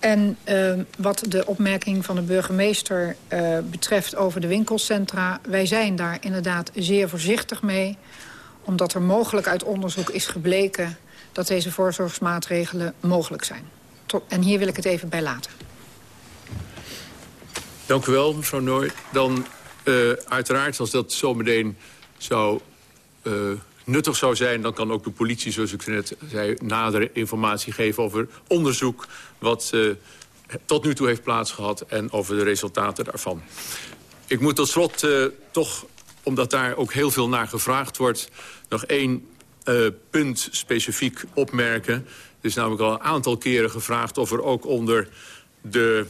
En uh, wat de opmerking van de burgemeester uh, betreft over de winkelcentra... wij zijn daar inderdaad zeer voorzichtig mee. Omdat er mogelijk uit onderzoek is gebleken... dat deze voorzorgsmaatregelen mogelijk zijn. Tot, en hier wil ik het even bij laten. Dank u wel, mevrouw Nooy. Dan uh, uiteraard, als dat zometeen zou uh, nuttig zou zijn... dan kan ook de politie, zoals ik net zei, nadere informatie geven over onderzoek... wat uh, tot nu toe heeft plaatsgehad en over de resultaten daarvan. Ik moet tot slot uh, toch, omdat daar ook heel veel naar gevraagd wordt... nog één uh, punt specifiek opmerken. Er is namelijk al een aantal keren gevraagd of er ook onder de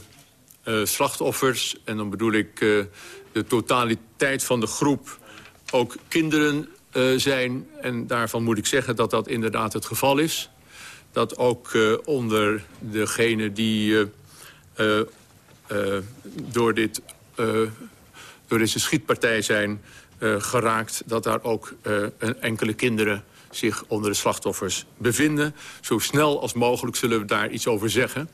slachtoffers... en dan bedoel ik de totaliteit van de groep ook kinderen uh, zijn. En daarvan moet ik zeggen dat dat inderdaad het geval is. Dat ook uh, onder degenen die uh, door, dit, door deze schietpartij zijn geraakt... dat daar ook enkele kinderen zich onder de slachtoffers bevinden. Zo snel als mogelijk zullen we daar iets over zeggen.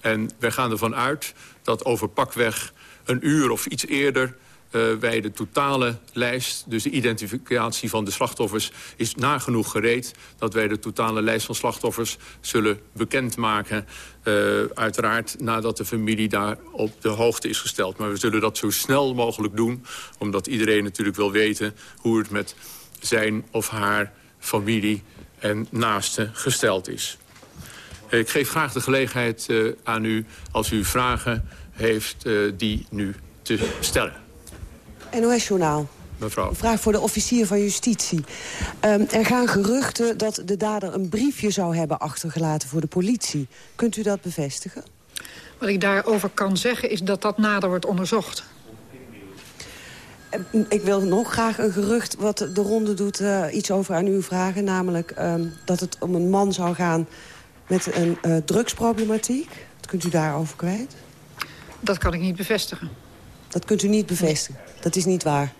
En wij gaan ervan uit dat over pakweg een uur of iets eerder wij de totale lijst, dus de identificatie van de slachtoffers... is nagenoeg gereed dat wij de totale lijst van slachtoffers zullen bekendmaken. Uh, uiteraard nadat de familie daar op de hoogte is gesteld. Maar we zullen dat zo snel mogelijk doen, omdat iedereen natuurlijk wil weten... hoe het met zijn of haar familie en naasten gesteld is. Ik geef graag de gelegenheid uh, aan u als u vragen heeft die nu te stellen. NOS-journaal. Mevrouw. Een vraag voor de officier van justitie. Um, er gaan geruchten dat de dader een briefje zou hebben achtergelaten voor de politie. Kunt u dat bevestigen? Wat ik daarover kan zeggen is dat dat nader wordt onderzocht. Ehm, ik wil nog graag een gerucht wat de ronde doet uh, iets over aan u vragen. Namelijk um, dat het om een man zou gaan met een uh, drugsproblematiek. Wat kunt u daarover kwijt? Dat kan ik niet bevestigen. Dat kunt u niet bevestigen? Nee. Dat is niet waar?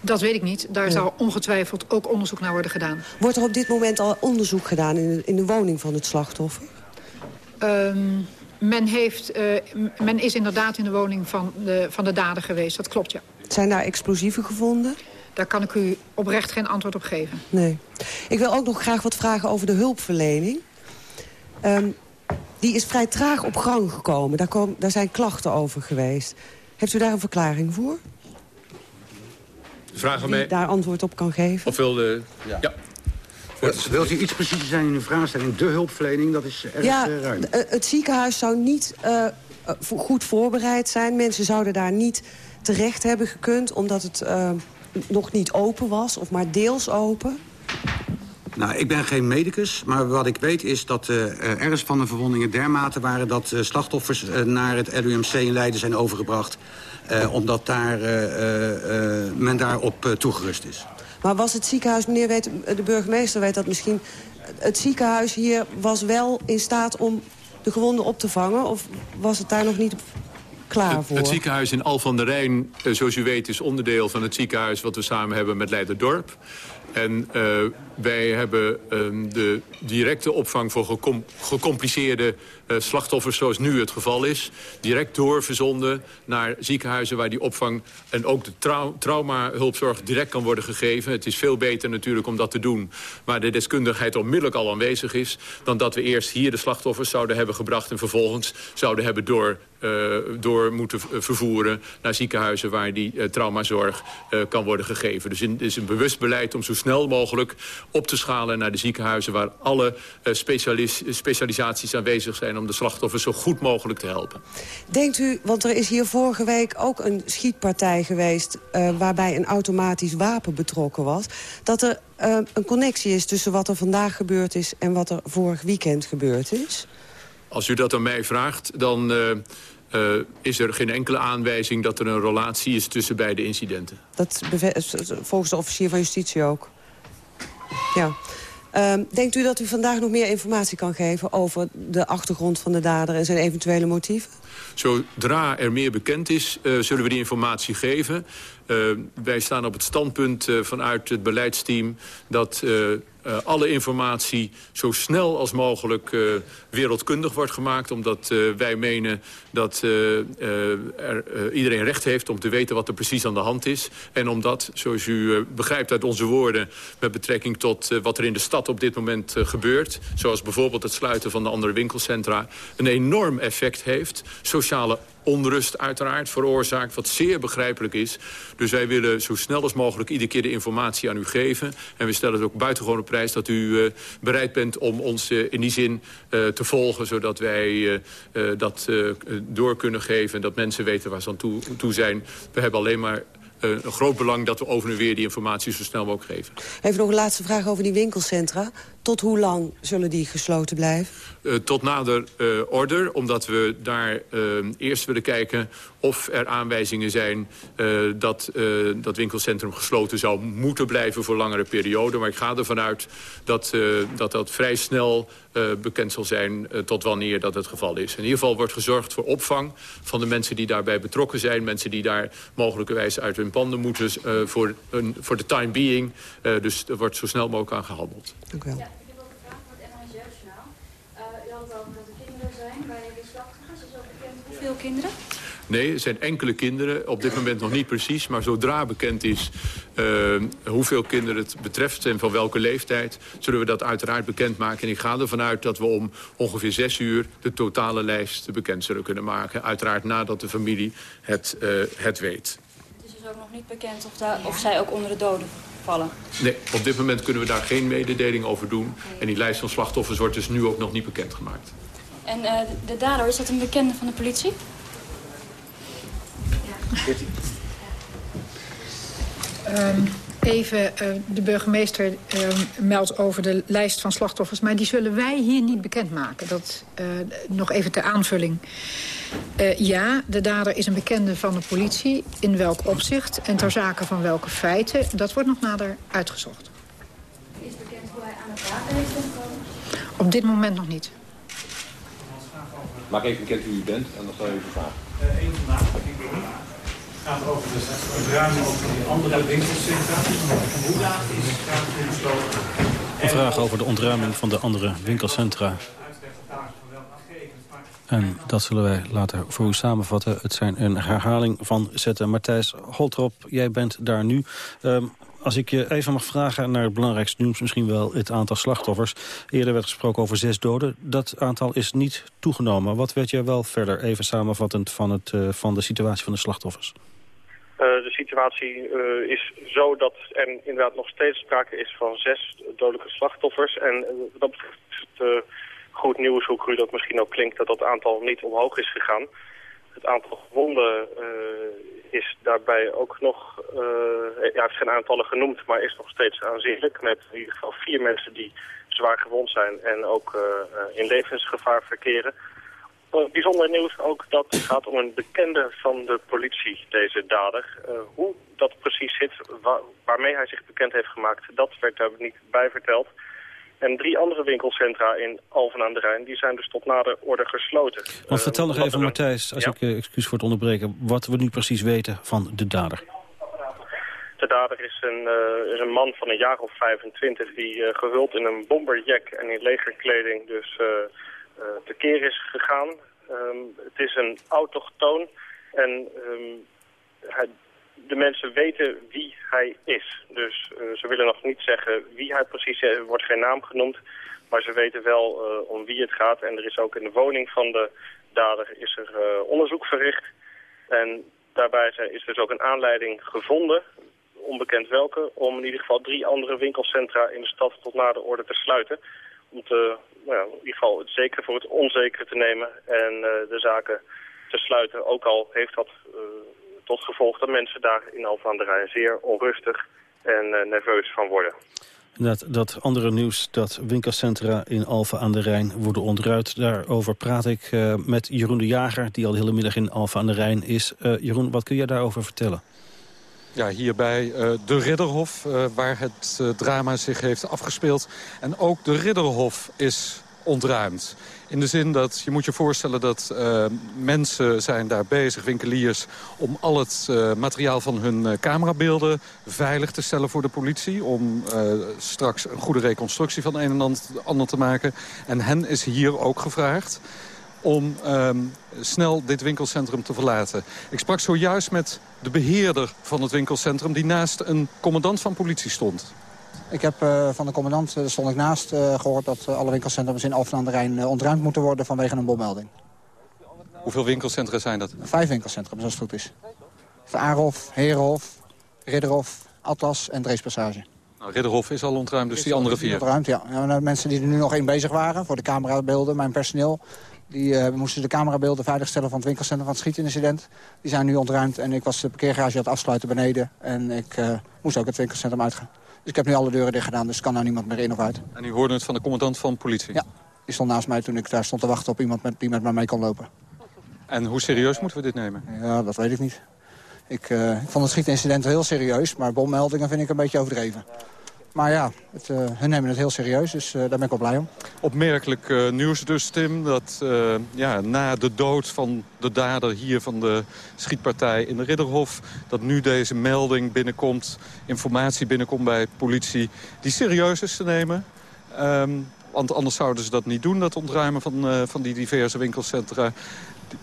Dat weet ik niet. Daar ja. zal ongetwijfeld ook onderzoek naar worden gedaan. Wordt er op dit moment al onderzoek gedaan in de, in de woning van het slachtoffer? Um, men, heeft, uh, men is inderdaad in de woning van de, van de dader geweest. Dat klopt, ja. Zijn daar explosieven gevonden? Daar kan ik u oprecht geen antwoord op geven. Nee. Ik wil ook nog graag wat vragen over de hulpverlening. Um, die is vrij traag op gang gekomen. Daar, kom, daar zijn klachten over geweest. Heeft u daar een verklaring voor? Vraag Die daar antwoord op kan geven? Of wil de... Ja. ja. Wilt u iets preciezer zijn in uw vraagstelling? De hulpverlening, dat is erg ja, uh, ruim. het ziekenhuis zou niet uh, goed voorbereid zijn. Mensen zouden daar niet terecht hebben gekund... omdat het uh, nog niet open was, of maar deels open. Nou, ik ben geen medicus, maar wat ik weet is dat uh, ergens van de verwondingen dermate waren... dat uh, slachtoffers uh, naar het LUMC in Leiden zijn overgebracht... Uh, omdat daar, uh, uh, men daarop uh, toegerust is. Maar was het ziekenhuis, meneer weet, de burgemeester weet dat misschien... het ziekenhuis hier was wel in staat om de gewonden op te vangen? Of was het daar nog niet klaar het, voor? Het ziekenhuis in Al van der Rijn, zoals u weet, is onderdeel van het ziekenhuis... wat we samen hebben met Leiderdorp. En wij hebben um, de directe opvang voor gecom gecompliceerde uh, slachtoffers... zoals nu het geval is, direct doorverzonden naar ziekenhuizen... waar die opvang en ook de trau traumahulpzorg direct kan worden gegeven. Het is veel beter natuurlijk om dat te doen... waar de deskundigheid onmiddellijk al aanwezig is... dan dat we eerst hier de slachtoffers zouden hebben gebracht... en vervolgens zouden hebben door, uh, door moeten vervoeren... naar ziekenhuizen waar die uh, traumazorg uh, kan worden gegeven. Dus het is een bewust beleid om zo snel mogelijk op te schalen naar de ziekenhuizen... waar alle uh, specialis specialisaties aanwezig zijn om de slachtoffers zo goed mogelijk te helpen. Denkt u, want er is hier vorige week ook een schietpartij geweest... Uh, waarbij een automatisch wapen betrokken was... dat er uh, een connectie is tussen wat er vandaag gebeurd is... en wat er vorig weekend gebeurd is? Als u dat aan mij vraagt, dan... Uh, uh, is er geen enkele aanwijzing dat er een relatie is tussen beide incidenten. Dat volgens de officier van justitie ook? Ja. Um, denkt u dat u vandaag nog meer informatie kan geven... over de achtergrond van de dader en zijn eventuele motieven? Zodra er meer bekend is, uh, zullen we die informatie geven. Uh, wij staan op het standpunt uh, vanuit het beleidsteam... dat alle informatie zo snel als mogelijk wereldkundig wordt gemaakt. Omdat wij menen dat er, iedereen recht heeft om te weten wat er precies aan de hand is. En omdat, zoals u begrijpt uit onze woorden... met betrekking tot wat er in de stad op dit moment gebeurt... zoals bijvoorbeeld het sluiten van de andere winkelcentra... een enorm effect heeft. Sociale onrust uiteraard veroorzaakt, wat zeer begrijpelijk is. Dus wij willen zo snel als mogelijk iedere keer de informatie aan u geven. En we stellen het ook buitengewoon op prijs dat u uh, bereid bent om ons uh, in die zin uh, te volgen... zodat wij dat door kunnen geven en dat mensen weten waar ze aan toe, toe zijn. We hebben alleen maar een groot belang dat we over en weer die informatie zo snel mogelijk geven. Even nog een laatste vraag over die winkelcentra. Tot hoe lang zullen die gesloten blijven? Uh, tot nader uh, order, omdat we daar eerst willen kijken of er aanwijzingen zijn dat dat winkelcentrum gesloten zou moeten blijven voor langere perioden. Maar ik ga ervan uit dat dat, dat vrij snel bekend zal zijn tot wanneer dat het geval is. In ieder geval wordt gezorgd voor opvang van de mensen die daarbij betrokken zijn. Mensen die daar mogelijkerwijs uit hun panden moeten voor, een, voor de time being. dus er wordt zo snel mogelijk aan gehandeld. Dank u wel. Hoeveel kinderen? Nee, er zijn enkele kinderen. Op dit moment nog niet precies. Maar zodra bekend is uh, hoeveel kinderen het betreft en van welke leeftijd... zullen we dat uiteraard bekendmaken. En ik ga ervan uit dat we om ongeveer zes uur... de totale lijst bekend zullen kunnen maken. Uiteraard nadat de familie het, uh, het weet. Het is dus ook nog niet bekend of, daar, of zij ook onder de doden vallen? Nee, op dit moment kunnen we daar geen mededeling over doen. En die lijst van slachtoffers wordt dus nu ook nog niet bekendgemaakt. En uh, de dader, is dat een bekende van de politie? Um, even, uh, de burgemeester uh, meldt over de lijst van slachtoffers... maar die zullen wij hier niet bekendmaken. Dat uh, nog even ter aanvulling. Uh, ja, de dader is een bekende van de politie. In welk opzicht en ter zake van welke feiten... dat wordt nog nader uitgezocht. Is bekend hoe hij aan het water heeft gekomen? Op dit moment nog niet. Maak even bekend wie u bent en dan stel je even vragen. Uh, Eén vandaag, gaat over de verruiming over die andere winkelcentra. Hoe laat is het? Een vraag over de ontruiming van de andere winkelcentra. En dat zullen wij later voor u samenvatten. Het zijn een herhaling van zetten. Matthijs Holtrop, jij bent daar nu. Um, als ik je even mag vragen naar het belangrijkste nieuws... misschien wel het aantal slachtoffers. Eerder werd gesproken over zes doden. Dat aantal is niet toegenomen. Wat weet jij wel verder, even samenvattend... van, het, uh, van de situatie van de slachtoffers? Uh, de situatie uh, is zo dat er inderdaad nog steeds sprake is van zes dodelijke slachtoffers. En dat betreft is het goed nieuws, hoe dat misschien ook klinkt... dat dat aantal niet omhoog is gegaan. Het aantal gewonden is daarbij ook nog, uh, ja, heeft geen aantallen genoemd, maar is nog steeds aanzienlijk. Met in ieder geval vier mensen die zwaar gewond zijn en ook in levensgevaar verkeren. Uh, bijzonder nieuws ook dat het gaat om een bekende van de politie, deze dader. Uh, hoe dat precies zit, waar, waarmee hij zich bekend heeft gemaakt, dat werd daar niet bij verteld. En drie andere winkelcentra in Alphen aan de Rijn... die zijn dus tot nader orde gesloten. Want vertel nog even, Matthijs, als ja. ik uh, excuus voor het onderbreken... wat we nu precies weten van de dader. De dader is een, uh, is een man van een jaar of 25... die gehuld in een bomberjack en in legerkleding dus tekeer is gegaan. Um, het is een autochtoon en um, hij de mensen weten wie hij is. Dus uh, ze willen nog niet zeggen wie hij precies is. Er wordt geen naam genoemd. Maar ze weten wel uh, om wie het gaat. En er is ook in de woning van de dader is er onderzoek verricht. En daarbij is dus ook een aanleiding gevonden, onbekend welke... om in ieder geval drie andere winkelcentra in de stad tot na de orde te sluiten. Om te, nou ja, in ieder geval het zekere voor het onzekere te nemen en de zaken te sluiten. Ook al heeft dat tot gevolg dat mensen daar in Alphen aan de Rijn zeer onrustig en uh, nerveus van worden. Dat, dat andere nieuws, dat winkelcentra in Alphen aan de Rijn worden ontruid. Daarover praat ik met Jeroen de Jager, die al de hele middag in Alphen aan de Rijn is. Jeroen, wat kun jij daarover vertellen? Ja, hier bij uh, de Ridderhof, waar het drama zich heeft afgespeeld. En ook de Ridderhof is ontruimd. In de zin dat je moet je voorstellen dat mensen zijn daar bezig, winkeliers... om al het materiaal van hun camerabeelden veilig te stellen voor de politie. Om straks een goede reconstructie van een en ander te maken. En hen is hier ook gevraagd om um, snel dit winkelcentrum te verlaten. Ik sprak zojuist met de beheerder van het winkelcentrum... die naast een commandant van politie stond. Ik heb uh, van de commandant, daar stond ik naast, uh, gehoord... dat alle winkelcentrums in Alphen aan de Rijn ontruimd moeten worden vanwege een bommelding. Hoeveel winkelcentra zijn dat? Vijf winkelcentra, als het goed is. Aarhof, Herenhof, Ridderhof, Atlas en Dreespassage. Nou, Ridderhof is al ontruimd, dus die andere vier? Ontruimd, ja. ja mensen die er nu nog één bezig waren, voor de camerabeelden, mijn personeel... Die uh, moesten de camerabeelden veiligstellen van het winkelcentrum van het schietincident. Die zijn nu ontruimd en ik was de parkeergarage aan het afsluiten beneden. En ik uh, moest ook het winkelcentrum uitgaan. Dus ik heb nu alle deuren dicht gedaan, dus kan nou niemand meer in of uit. En u hoorde het van de commandant van politie? Ja, die stond naast mij toen ik daar stond te wachten op iemand met, die met mij mee kon lopen. En hoe serieus moeten we dit nemen? Ja, dat weet ik niet. Ik, uh, ik vond het schietincident heel serieus, maar bommeldingen vind ik een beetje overdreven. Maar ja, het, uh, hun nemen het heel serieus, dus uh, daar ben ik wel blij om. Opmerkelijk uh, nieuws dus, Tim, dat ja, na de dood van de dader hier van de schietpartij in de Ridderhof... dat nu deze melding binnenkomt, informatie binnenkomt bij politie... die serieus is te nemen. Um, want anders zouden ze dat niet doen, dat ontruimen van, van die diverse winkelcentra.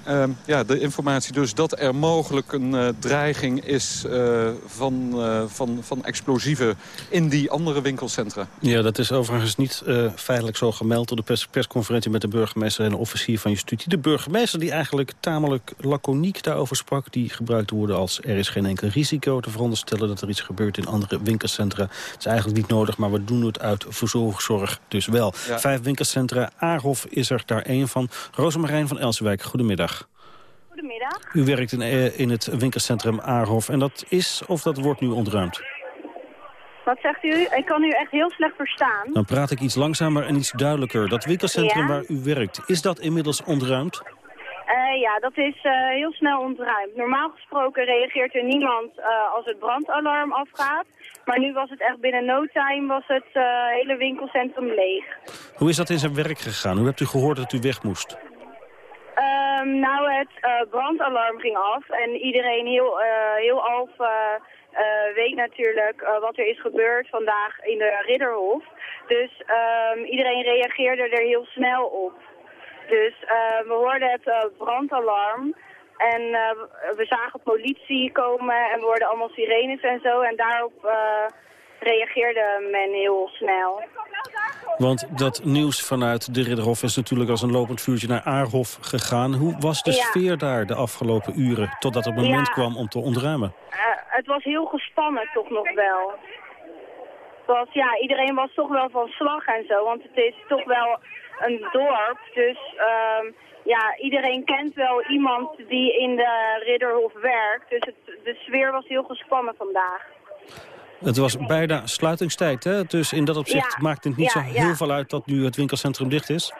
Uh, ja, de informatie dus dat er mogelijk een uh, dreiging is uh, van, uh, van, van explosieven in die andere winkelcentra. Ja, dat is overigens niet feitelijk zo gemeld door de pers persconferentie met de burgemeester en de officier van justitie. De burgemeester die eigenlijk tamelijk laconiek daarover sprak, die gebruikt worden als er is geen enkel risico te veronderstellen dat er iets gebeurt in andere winkelcentra. Het is eigenlijk niet nodig, maar we doen het uit verzorgzorg dus wel. Ja. Vijf winkelcentra, Aarhof is er daar één van. Rosemarijn van Elsewijk, goedemiddag. Goedemiddag. U werkt in, in het winkelcentrum Aarhof en dat is of dat wordt nu ontruimd? Wat zegt u? Ik kan u echt heel slecht verstaan. Dan praat ik iets langzamer en iets duidelijker. Dat winkelcentrum ja? waar u werkt, is dat inmiddels ontruimd? Uh, ja, dat is uh, heel snel ontruimd. Normaal gesproken reageert er niemand uh, als het brandalarm afgaat. Maar nu was het echt binnen no time was het hele winkelcentrum leeg. Hoe is dat in zijn werk gegaan? Hoe hebt u gehoord dat u weg moest? Um, nou, het uh, brandalarm ging af en iedereen heel, uh, heel half uh, weet natuurlijk wat er is gebeurd vandaag in de Ridderhof. Dus um, iedereen reageerde er heel snel op. Dus we hoorden het brandalarm en we zagen politie komen en we hoorden allemaal sirenes en zo. En daarop reageerde men heel snel. Want dat nieuws vanuit de Ridderhof is natuurlijk als een lopend vuurtje naar Aarhof gegaan. Hoe was de ja. sfeer daar de afgelopen uren, totdat het moment ja. kwam om te ontruimen? Uh, het was heel gespannen toch nog wel. Was, ja, iedereen was toch wel van slag en zo, want het is toch wel een dorp. Dus uh, ja, iedereen kent wel iemand die in de Ridderhof werkt. Dus het, de sfeer was heel gespannen vandaag. Het was bijna sluitingstijd, hè? Dus in dat opzicht ja, maakt het niet ja, zo heel ja. veel uit dat nu het winkelcentrum dicht is.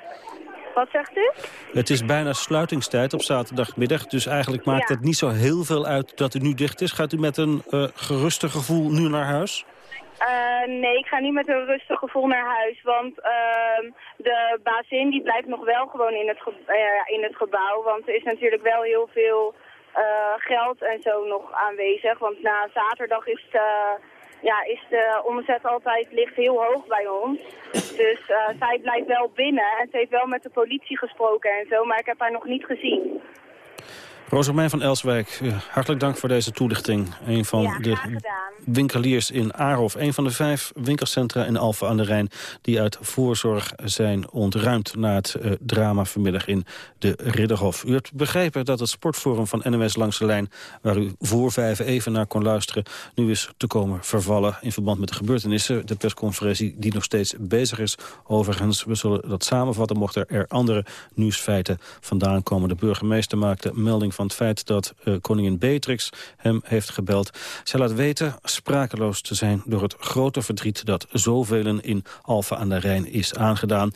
Wat zegt u? Het is bijna sluitingstijd op zaterdagmiddag. Dus eigenlijk maakt het niet zo heel veel uit dat het nu dicht is. Gaat u met een uh, gerustig gevoel nu naar huis? Uh, nee, ik ga niet met een rustig gevoel naar huis. Want uh, de bazin die blijft nog wel gewoon in het, uh, in het gebouw. Want er is natuurlijk wel heel veel geld en zo nog aanwezig. Want na zaterdag is het ja, is de omzet altijd ligt heel hoog bij ons. Dus uh, zij blijft wel binnen en ze heeft wel met de politie gesproken en zo, maar ik heb haar nog niet gezien. Rosamijn van Elswijk, hartelijk dank voor deze toelichting. Een van ja, de winkeliers in Aarhof. Een van de vijf winkelcentra in Alphen aan de Rijn... die uit voorzorg zijn ontruimd na het uh, drama vanmiddag in de Ridderhof. U hebt begrepen dat het sportforum van NMS Langs de Lijn... waar u voor vijf even naar kon luisteren... nu is te komen vervallen in verband met de gebeurtenissen. De persconferentie die nog steeds bezig is. Overigens, we zullen dat samenvatten... mochten er andere nieuwsfeiten vandaan komen. De burgemeester maakte melding van het feit dat uh, koningin Beatrix hem heeft gebeld. Zij laat weten sprakeloos te zijn door het grote verdriet dat zoveel in Alphen aan de Rijn is aangedaan.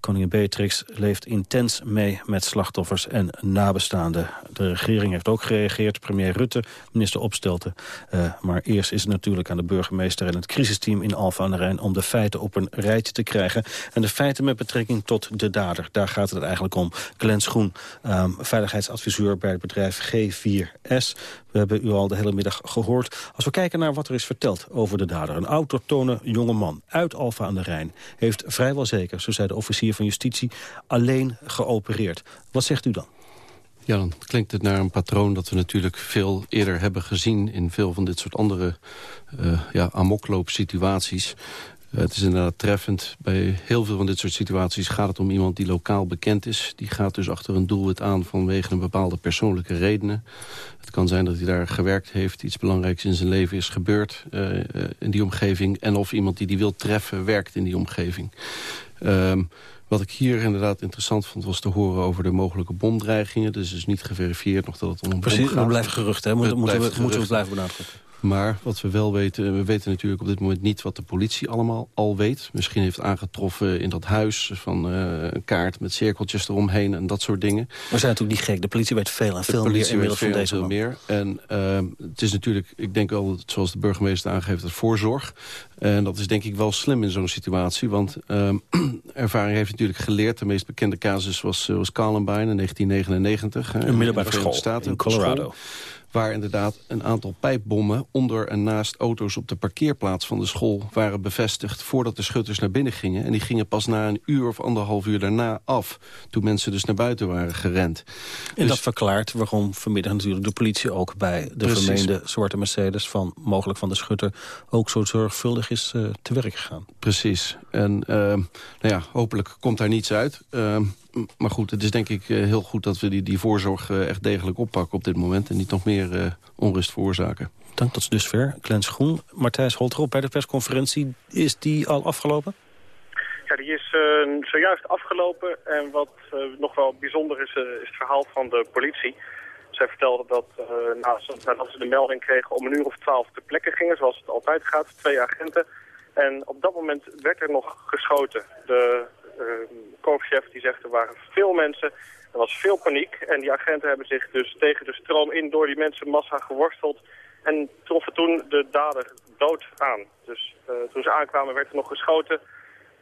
Koningin Beatrix leeft intens mee met slachtoffers en nabestaanden. De regering heeft ook gereageerd, premier Rutte, minister Opstelten. Uh, maar eerst is het natuurlijk aan de burgemeester en het crisisteam in Alphen aan de Rijn... om de feiten op een rijtje te krijgen. En de feiten met betrekking tot de dader, daar gaat het eigenlijk om. Glenn Schoen, um, veiligheidsadviseur bij het bedrijf G4S. We hebben u al de hele middag gehoord. Als we kijken naar wat er is verteld over de dader. Een autochtone jonge man uit Alphen aan de Rijn... heeft vrijwel zeker, zo zei de officier van Justitie, alleen geopereerd. Wat zegt u dan? Ja, dan klinkt het naar een patroon dat we natuurlijk veel eerder hebben gezien... in veel van dit soort andere uh, ja, amokloopsituaties. Het is inderdaad treffend. Bij heel veel van dit soort situaties gaat het om iemand die lokaal bekend is. Die gaat dus achter een doelwit aan vanwege een bepaalde persoonlijke redenen. Het kan zijn dat hij daar gewerkt heeft, iets belangrijks in zijn leven is gebeurd uh, in die omgeving. En of iemand die die wil treffen werkt in die omgeving. Um, wat ik hier inderdaad interessant vond was te horen over de mogelijke bomdreigingen. Dus is niet geverifieerd nog dat het om een Precies, bom gaat. blijft gerucht, hè? Moeten, moeten, we, moeten we blijven benadrukken. Maar wat we wel weten, we weten natuurlijk op dit moment niet wat de politie allemaal al weet. Misschien heeft aangetroffen in dat huis van uh, een kaart met cirkeltjes eromheen en dat soort dingen. We zijn natuurlijk niet gek, de politie weet veel en veel meer inmiddels van deze veel meer. En uh, het is natuurlijk, ik denk wel, zoals de burgemeester aangeeft, het voorzorg. En dat is denk ik wel slim in zo'n situatie. Want uh, ervaring heeft natuurlijk geleerd. De meest bekende casus was, was Columbine in 1999. Een middelbare school Staten, in Colorado. School waar inderdaad een aantal pijpbommen onder en naast auto's op de parkeerplaats van de school waren bevestigd voordat de schutters naar binnen gingen. En die gingen pas na een uur of anderhalf uur daarna af, toen mensen dus naar buiten waren gerend. En dus, dat verklaart waarom vanmiddag natuurlijk de politie ook bij de precies. vermeende zwarte Mercedes van mogelijk van de schutter ook zo zorgvuldig is uh, te werk gegaan. Precies. En uh, nou ja, hopelijk komt daar niets uit. Uh, maar goed, het is denk ik eh, heel goed dat we die, die voorzorg eh, echt degelijk oppakken op dit moment... en niet nog meer uh, onrust veroorzaken. Dank tot dusver. Klens Groen, Martijs Holtrop bij de persconferentie. Is die al afgelopen? Ja, die is uh, zojuist afgelopen. En wat uh, nog wel bijzonder is, uh, is het verhaal van de politie. Zij vertelde dat nadat ze de melding kregen om een uur of twaalf te plekken gingen, zoals het altijd gaat, twee agenten. En op dat moment werd er nog geschoten. De korpschef die zegt er waren veel mensen, er was veel paniek. En die agenten hebben zich dus tegen de stroom in door die mensenmassa geworsteld. En troffen toen de dader dood aan. Dus uh, toen ze aankwamen werd er nog geschoten.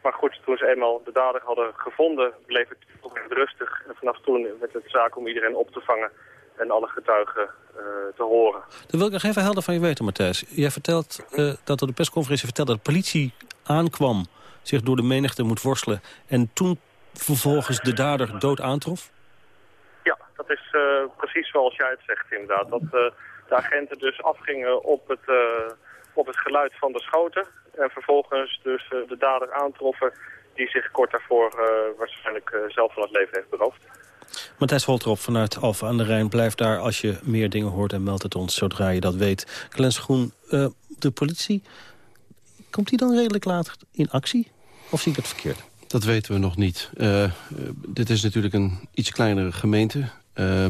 Maar goed, toen ze eenmaal de dader hadden gevonden, bleef het rustig. En vanaf toen werd het zaak om iedereen op te vangen en alle getuigen uh, te horen. Dan wil ik nog even helder van je weten, Matthijs. Jij vertelt uh, dat op de persconferentie vertelde dat de politie aankwam zich door de menigte moet worstelen... en toen vervolgens de dader dood aantrof? Ja, dat is uh, precies zoals jij het zegt inderdaad. Dat uh, de agenten dus afgingen op het, uh, op het geluid van de schoten... en vervolgens dus de dader aantroffen die zich kort daarvoor waarschijnlijk zelf van het leven heeft beroofd. Matthijs Holtrop vanuit Alphen aan de Rijn. Blijf daar als je meer dingen hoort en meld het ons zodra je dat weet. Klens Groen, de politie, komt die dan redelijk laat in actie? Of zie ik het verkeerd? Dat weten we nog niet. Uh, dit is natuurlijk een iets kleinere gemeente. Uh,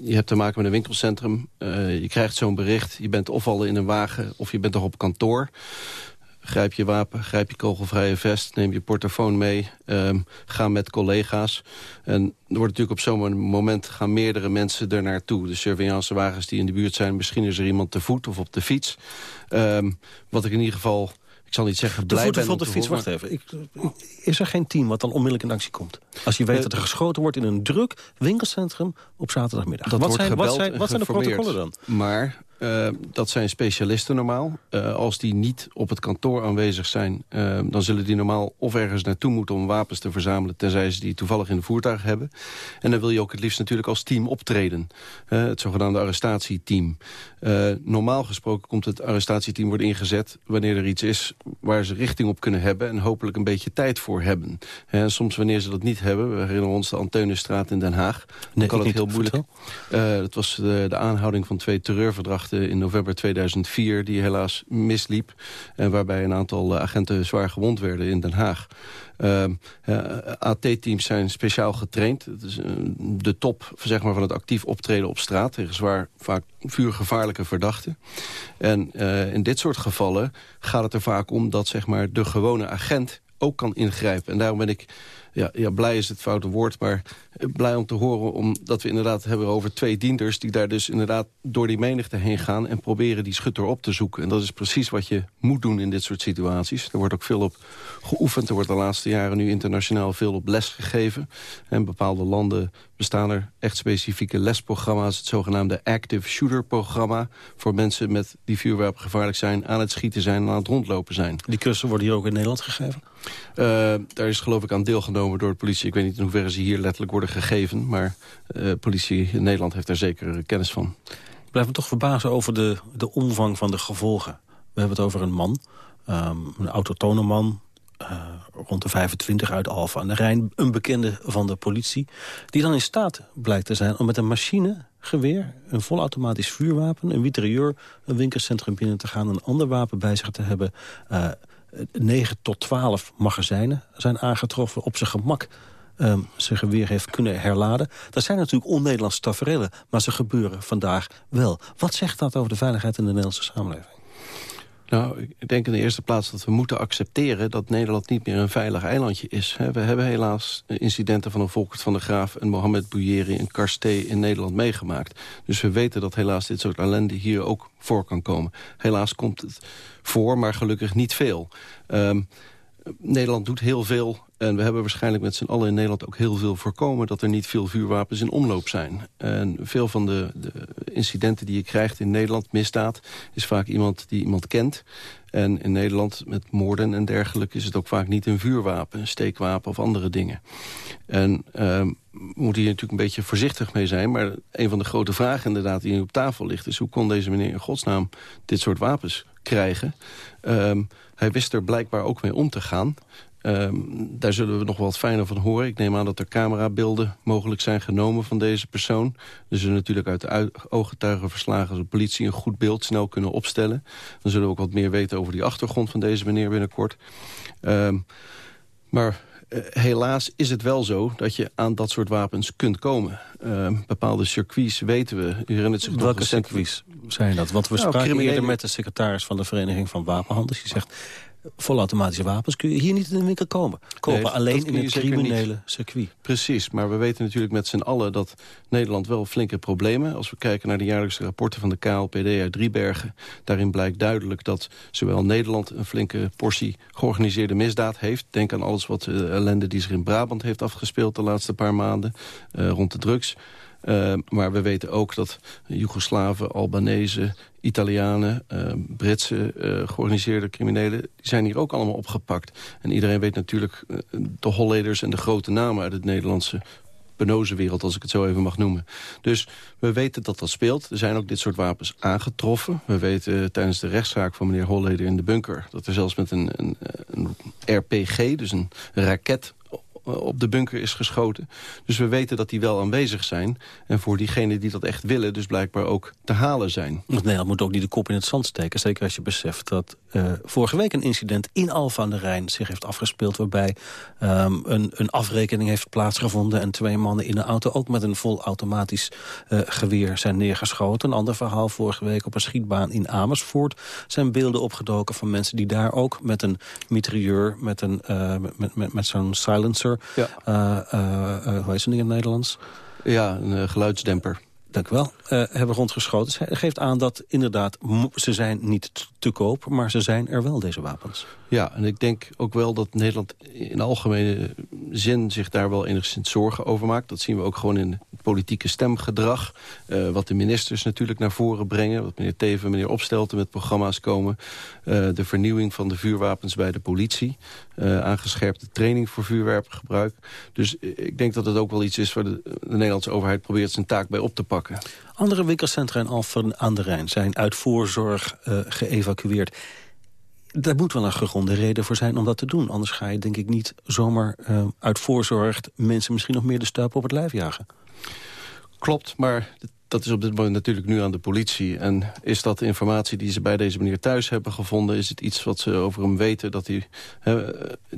je hebt te maken met een winkelcentrum. Je krijgt zo'n bericht. Je bent of al in een wagen of je bent toch op kantoor. Grijp je wapen, grijp je kogelvrije vest, neem je portofoon mee. Um, ga met collega's. En er wordt natuurlijk op zo'n moment gaan meerdere mensen er naartoe. De surveillancewagens die in de buurt zijn. Misschien is er iemand te voet of op de fiets. Um, wat ik in ieder geval ik zal niet zeggen blij de ben... De fiets, wacht even. Ik, is er geen team wat dan onmiddellijk in actie komt? Als je weet uh, dat er geschoten wordt in een druk winkelcentrum op zaterdagmiddag. Dat wat, wordt zijn, gebeld, wat, zijn, wat zijn de protocollen dan? Maar uh, dat zijn specialisten normaal. Uh, als die niet op het kantoor aanwezig zijn... Uh, dan zullen die normaal of ergens naartoe moeten om wapens te verzamelen... tenzij ze die toevallig in de voertuig hebben. En dan wil je ook het liefst natuurlijk als team optreden. het zogenaamde arrestatieteam. normaal gesproken komt het arrestatieteam worden ingezet... wanneer er iets is waar ze richting op kunnen hebben... en hopelijk een beetje tijd voor hebben. soms wanneer ze dat niet hebben... we herinneren ons de Anteunenstraat in Den Haag... dan nee, kan het heel moeilijk. dat was de, de aanhouding van twee terreurverdrachten in november 2004... die helaas misliep en waarbij een aantal eh, agenten zwaar gewond werden in Den Haag. Uh, uh, AT-teams zijn speciaal getraind. Het is uh, de top zeg maar, van het actief optreden op straat... tegen zwaar, vaak vuurgevaarlijke verdachten. En in dit soort gevallen gaat het er vaak om dat zeg maar, de gewone agent ook kan ingrijpen. En daarom ben ik ja, ja, blij is het foute woord, maar blij om te horen... omdat we inderdaad hebben over twee dienders... die daar dus inderdaad door die menigte heen gaan... en proberen die schutter op te zoeken. En dat is precies wat je moet doen in dit soort situaties. Er wordt ook veel op geoefend. Er wordt de laatste jaren nu internationaal veel op les gegeven. En bepaalde landen bestaan er echt specifieke lesprogramma's. Het zogenaamde Active Shooter programma. Voor mensen met die vuurwapen gevaarlijk zijn, aan het schieten zijn en aan het rondlopen zijn. Die cursussen worden hier ook in Nederland gegeven? Uh, daar is geloof ik aan deelgenomen door de politie. Ik weet niet in hoeverre ze hier letterlijk worden gegeven. Maar uh, politie in Nederland heeft daar zeker kennis van. Ik blijf me toch verbazen over de, de omvang van de gevolgen. We hebben het over een man, um, een autotone man... Uh, rond de 25 uit Alfa aan de Rijn, een bekende van de politie... die dan in staat blijkt te zijn om met een machinegeweer... een volautomatisch vuurwapen, een witerieur, een winkelcentrum binnen te gaan... een ander wapen bij zich te hebben... Uh, 9 tot 12 magazijnen zijn aangetroffen op zijn gemak um, zijn geweer heeft kunnen herladen. Dat zijn natuurlijk on-Nederlandse tafereelen, maar ze gebeuren vandaag wel. Wat zegt dat over de veiligheid in de Nederlandse samenleving? Nou, ik denk in de eerste plaats dat we moeten accepteren... dat Nederland niet meer een veilig eilandje is. We hebben helaas incidenten van een Volkert van der Graaf... en Mohamed Bouyeri en Karsté in Nederland meegemaakt. Dus we weten dat helaas dit soort ellende hier ook voor kan komen. Helaas komt het voor, maar gelukkig niet veel. Um, Nederland doet heel veel en we hebben waarschijnlijk met z'n allen in Nederland ook heel veel voorkomen... dat er niet veel vuurwapens in omloop zijn. En veel van de, de incidenten die je krijgt in Nederland, misdaad... is vaak iemand die iemand kent. En in Nederland met moorden en dergelijke is het ook vaak niet een vuurwapen... een steekwapen of andere dingen. En we moeten hier natuurlijk een beetje voorzichtig mee zijn... maar een van de grote vragen inderdaad die nu op tafel ligt... is hoe kon deze meneer in godsnaam dit soort wapens krijgen... Um, hij wist er blijkbaar ook mee om te gaan. Um, daar zullen we nog wat fijner van horen. Ik neem aan dat er camerabeelden mogelijk zijn genomen van deze persoon. Dus we natuurlijk uit de ooggetuigenverslagen als de politie een goed beeld snel kunnen opstellen. Dan zullen we ook wat meer weten over die achtergrond van deze meneer binnenkort. Um, maar uh, helaas is het wel zo dat je aan dat soort wapens kunt komen. Uh, bepaalde circuits weten we. U herinnert zich Welke circuits zijn dat? Want we nou, spraken criminele... eerder met de secretaris van de Vereniging van Wapenhandels. Die zegt, volautomatische wapens kun je hier niet in de winkel komen. Kopen alleen in het criminele circuit. Precies, maar we weten natuurlijk met z'n allen dat Nederland wel flinke problemen. Als we kijken naar de jaarlijkse rapporten van de KLPD uit Driebergen. Daarin blijkt duidelijk dat zowel Nederland een flinke portie georganiseerde misdaad heeft. Denk aan alles wat uh, ellende die zich in Brabant heeft afgespeeld de laatste paar maanden. Uh, rond de drugs. Uh, maar we weten ook dat Joegoslaven, Albanese, Italianen, uh, Britse uh, georganiseerde criminelen... die zijn hier ook allemaal opgepakt. En iedereen weet natuurlijk de Holleders en de grote namen uit het Nederlandse wereld, als ik het zo even mag noemen. Dus we weten dat dat speelt. Er zijn ook dit soort wapens aangetroffen. We weten tijdens de rechtszaak van meneer Holleder in de bunker... dat er zelfs met een, een, een RPG, dus een raket op de bunker is geschoten. Dus we weten dat die wel aanwezig zijn. En voor diegenen die dat echt willen, dus blijkbaar ook te halen zijn. Nederland moet ook niet de kop in het zand steken. Zeker als je beseft dat uh, vorige week een incident in Alfa aan de Rijn zich heeft afgespeeld. Waarbij um, een, een afrekening heeft plaatsgevonden. En twee mannen in een auto ook met een vol automatisch uh, geweer zijn neergeschoten. Een ander verhaal vorige week op een schietbaan in Amersfoort. Zijn beelden opgedoken van mensen die daar ook met een mitrailleur, met, een, met, met, met zo'n silencer ja. Uh, hoe heet ze in het Nederlands? Ja, een geluidsdemper. Dank u wel. hebben rondgeschoten. Ze geeft aan dat inderdaad, ze zijn niet te koop, maar ze zijn er wel, deze wapens. Ja, en ik denk ook wel dat Nederland in algemene zin zich daar wel enigszins zorgen over maakt. Dat zien we ook gewoon in het politieke stemgedrag. Uh, wat de ministers natuurlijk naar voren brengen. Wat meneer Teven, meneer Opstelten met programma's komen. Uh, de vernieuwing van de vuurwapens bij de politie. Uh, aangescherpte training voor vuurwapengebruik. Dus ik denk dat het ook wel iets is waar de, de Nederlandse overheid probeert zijn taak bij op te pakken. Andere winkelcentra in Alphen aan de Rijn zijn uit voorzorg geëvacueerd daar moet wel een gegronde reden voor zijn om dat te doen. Anders ga je denk ik niet zomaar uh, uit voorzorg mensen misschien nog meer de stuip op het lijf jagen. Klopt, maar dat is op dit moment natuurlijk nu aan de politie. En is dat informatie die ze bij deze meneer thuis hebben gevonden? Is het iets wat ze over hem weten? Dat hij,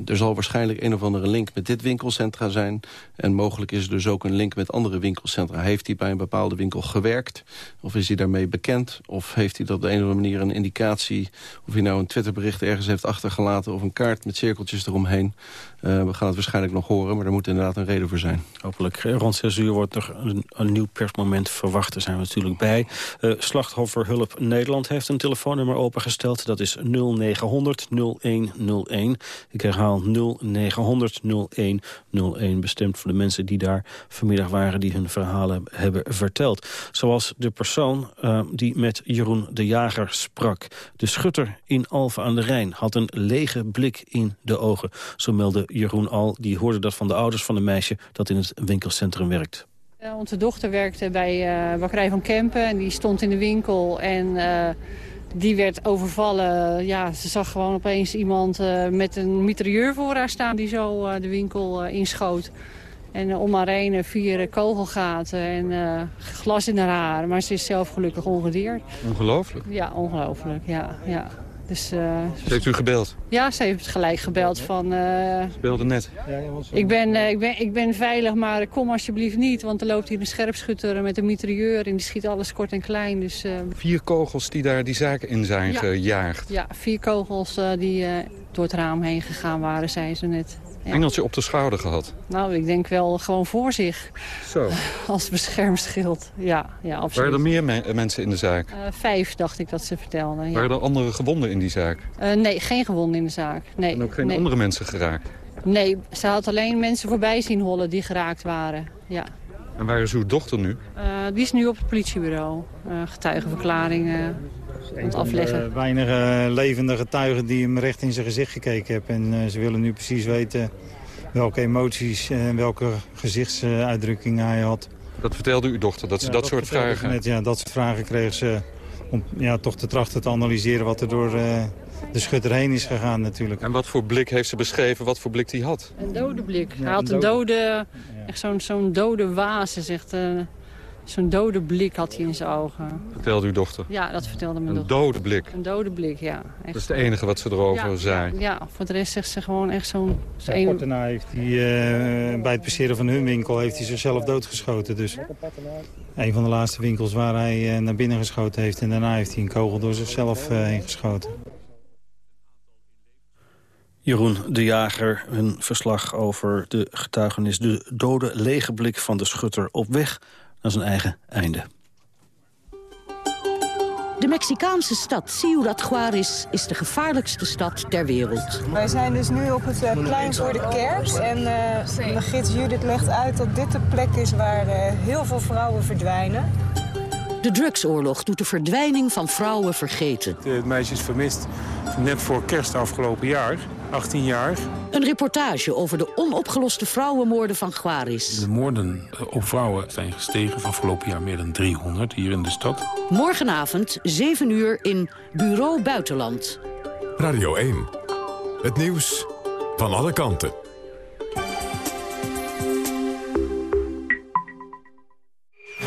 er zal waarschijnlijk een of andere link met dit winkelcentra zijn. En mogelijk is er dus ook een link met andere winkelcentra. Heeft hij bij een bepaalde winkel gewerkt? Of is hij daarmee bekend? Of heeft hij dat op de een of andere manier een indicatie... of hij nou een Twitterbericht ergens heeft achtergelaten... of een kaart met cirkeltjes eromheen? Uh, we gaan het waarschijnlijk nog horen, maar er moet inderdaad een reden voor zijn. Hopelijk eh, rond 6 uur wordt er een, een nieuw persmoment verwacht. Daar zijn we natuurlijk bij. Uh, Slachtofferhulp Nederland heeft een telefoonnummer opengesteld. Dat is 0900 0101. Ik herhaal 0900 0101. Bestemd voor de mensen die daar vanmiddag waren... die hun verhalen hebben verteld. Zoals de persoon uh, die met Jeroen de Jager sprak. De schutter in Alphen aan de Rijn had een lege blik in de ogen. Zo meldde Jeroen al. Die hoorde dat van de ouders van een meisje dat in het winkelcentrum werkt. Uh, onze dochter werkte bij uh, Bakkerij van Kempen en die stond in de winkel en uh, die werd overvallen. Ja, ze zag gewoon opeens iemand met een mitrailleur voor haar staan die zo de winkel inschoot. En om haar heen vier kogelgaten en glas in haar haar. Maar ze is zelf gelukkig ongedeerd. Ongelooflijk? Ja, ongelooflijk. Ja, ja. Dus, uh, heeft u gebeld? Ja, ze heeft gelijk gebeld van... Uh, ze belde net? Ik ben, uh, ik, ben, ik ben veilig, maar kom alsjeblieft niet. Want er loopt hier een scherpschutter met een mitrailleur... en die schiet alles kort en klein. Dus, vier kogels die daar die zaken in zijn ja. gejaagd? Ja, vier kogels die door het raam heen gegaan waren, zei ze net. Ja. Engeltje op de schouder gehad? Nou, ik denk wel gewoon voor zich. Zo. Als beschermschild, ja, ja absoluut. Waren er meer me mensen in de zaak? Uh, vijf, dacht ik dat ze vertelden. Ja. Waren er andere gewonden in die zaak? Uh, nee, geen gewonden in de zaak. Nee, en ook geen nee. andere mensen geraakt? Nee, ze had alleen mensen voorbij zien hollen die geraakt waren, ja. En waar is uw dochter nu? Uh, die is nu op het politiebureau. getuigenverklaringen aan het afleggen. Weinig uh, levende getuigen die hem recht in zijn gezicht gekeken hebben. En uh, ze willen nu precies weten welke emoties en welke gezichtsuitdrukkingen hij had. Dat vertelde uw dochter, dat ze ja, dat, dat soort vragen... Net, ja, dat soort vragen kregen ze om ja, toch te trachten te analyseren wat er door de schutter heen is gegaan natuurlijk. En wat voor blik heeft ze beschreven, wat voor blik hij had? Een dode blik. Ja, hij had een dode, echt zo'n zo'n dode waas, zegt... Zo'n dode blik had hij in zijn ogen. Vertelde uw dochter? Ja, dat vertelde mijn een dochter. Een dode blik? Een dode blik, ja. Echt. Dat is het enige wat ze erover ja, zei? Ja, ja, voor de rest zegt ze gewoon echt zo'n... Zo een... Kort daarna heeft hij uh, bij het passeren van hun winkel heeft hij zichzelf doodgeschoten. Dus een van de laatste winkels waar hij uh, naar binnen geschoten heeft. En daarna heeft hij een kogel door zichzelf uh, heen geschoten. Jeroen de Jager, een verslag over de getuigenis... de dode lege blik van de schutter op weg naar zijn eigen einde. De Mexicaanse stad Ciudad Juarez is de gevaarlijkste stad ter wereld. Wij zijn dus nu op het uh, plein voor de kerk. En uh, de gids Judith legt uit dat dit de plek is waar uh, heel veel vrouwen verdwijnen. De drugsoorlog doet de verdwijning van vrouwen vergeten. Het meisje is vermist net voor kerst afgelopen jaar, 18 jaar. Een reportage over de onopgeloste vrouwenmoorden van Juarez. De moorden op vrouwen zijn gestegen van afgelopen jaar meer dan 300 hier in de stad. Morgenavond, 7 uur in Bureau Buitenland. Radio 1. Het nieuws van alle kanten.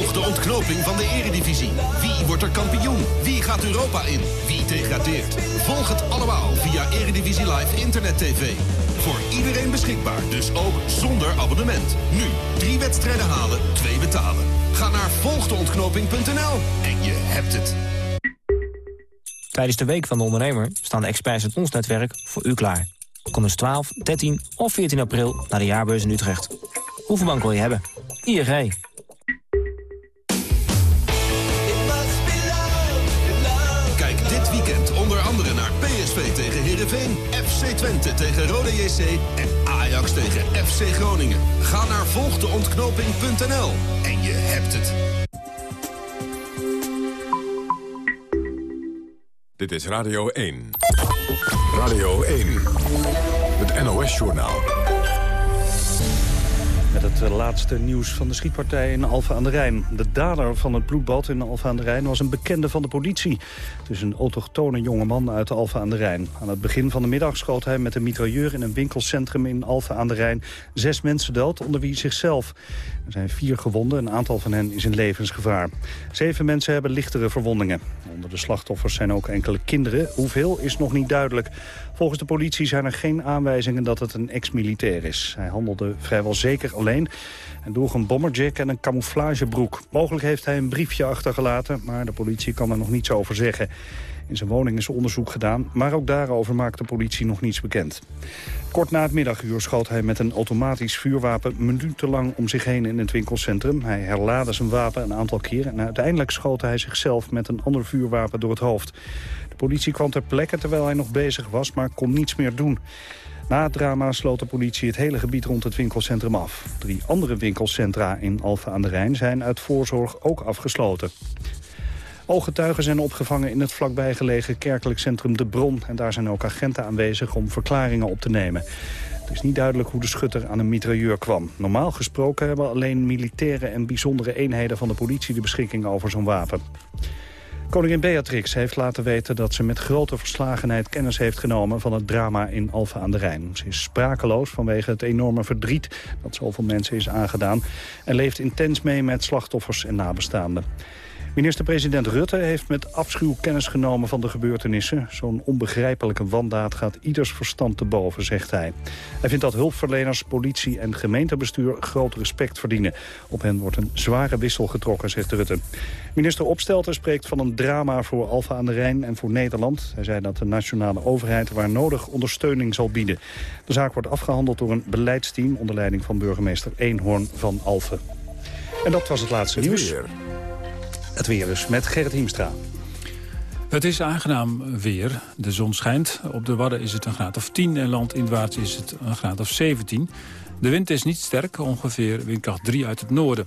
Volg de ontknoping van de eredivisie. Wie wordt er kampioen? Wie gaat Europa in? Wie degradeert? Volg het allemaal via Eredivisie Live Internet TV. Voor iedereen beschikbaar, dus ook zonder abonnement. Nu, drie wedstrijden halen, twee betalen. Ga naar volgdeontknoping.nl en je hebt het. Tijdens de Week van de Ondernemer staan de experts uit ons netwerk voor u klaar. Kom dus 12, 13 of 14 april naar de jaarbeurs in Utrecht. Hoeveel bank wil je hebben? ING. Heerenveen, FC Twente tegen Rode JC en Ajax tegen FC Groningen. Ga naar volgdeontknoping.nl en je hebt het. Dit is Radio 1. Radio 1. Het NOS-journaal. Het eh, laatste nieuws van de schietpartij in Alfa aan de Rijn. De dader van het bloedbad in Alfa aan de Rijn was een bekende van de politie. Het is een autochtone jongeman uit Alfa aan de Rijn. Aan het begin van de middag schoot hij met een mitrailleur in een winkelcentrum in Alfa aan de Rijn zes mensen dood, onder wie zichzelf. Er zijn vier gewonden, een aantal van hen is in levensgevaar. Zeven mensen hebben lichtere verwondingen. Onder de slachtoffers zijn ook enkele kinderen. Hoeveel is nog niet duidelijk. Volgens de politie zijn er geen aanwijzingen dat het een ex-militair is. Hij handelde vrijwel zeker alleen en droeg een bomberjack en een camouflagebroek. Mogelijk heeft hij een briefje achtergelaten, maar de politie kan er nog niets over zeggen. In zijn woning is onderzoek gedaan, maar ook daarover maakt de politie nog niets bekend. Kort na het middaguur schoot hij met een automatisch vuurwapen minutenlang om zich heen in het winkelcentrum. Hij herlaadde zijn wapen een aantal keer en uiteindelijk schoot hij zichzelf met een ander vuurwapen door het hoofd. De politie kwam ter plekke terwijl hij nog bezig was, maar kon niets meer doen. Na het drama sloot de politie het hele gebied rond het winkelcentrum af. Drie andere winkelcentra in Alphen aan de Rijn zijn uit voorzorg ook afgesloten. Ooggetuigen zijn opgevangen in het vlakbij gelegen kerkelijk centrum De Bron. En daar zijn ook agenten aanwezig om verklaringen op te nemen. Het is niet duidelijk hoe de schutter aan een mitrailleur kwam. Normaal gesproken hebben alleen militaire en bijzondere eenheden van de politie de beschikking over zo'n wapen. Koningin Beatrix heeft laten weten dat ze met grote verslagenheid kennis heeft genomen van het drama in Alphen aan de Rijn. Ze is sprakeloos vanwege het enorme verdriet dat zoveel mensen is aangedaan en leeft intens mee met slachtoffers en nabestaanden. Minister-president Rutte heeft met afschuw kennis genomen van de gebeurtenissen. Zo'n onbegrijpelijke wandaad gaat ieders verstand te boven, zegt hij. Hij vindt dat hulpverleners, politie en gemeentebestuur groot respect verdienen. Op hen wordt een zware wissel getrokken, zegt Rutte. Minister Opstelten spreekt van een drama voor Alfa aan de Rijn en voor Nederland. Hij zei dat de nationale overheid waar nodig ondersteuning zal bieden. De zaak wordt afgehandeld door een beleidsteam onder leiding van burgemeester Eenhoorn van Alphen. En dat was het laatste nieuws. Het weer dus, met Gerrit Hiemstra. Het is aangenaam weer. De zon schijnt. Op de Wadden is het een graad of 10 en landinwaarts is het een graad of 17. De wind is niet sterk, ongeveer windkracht 3 uit het noorden.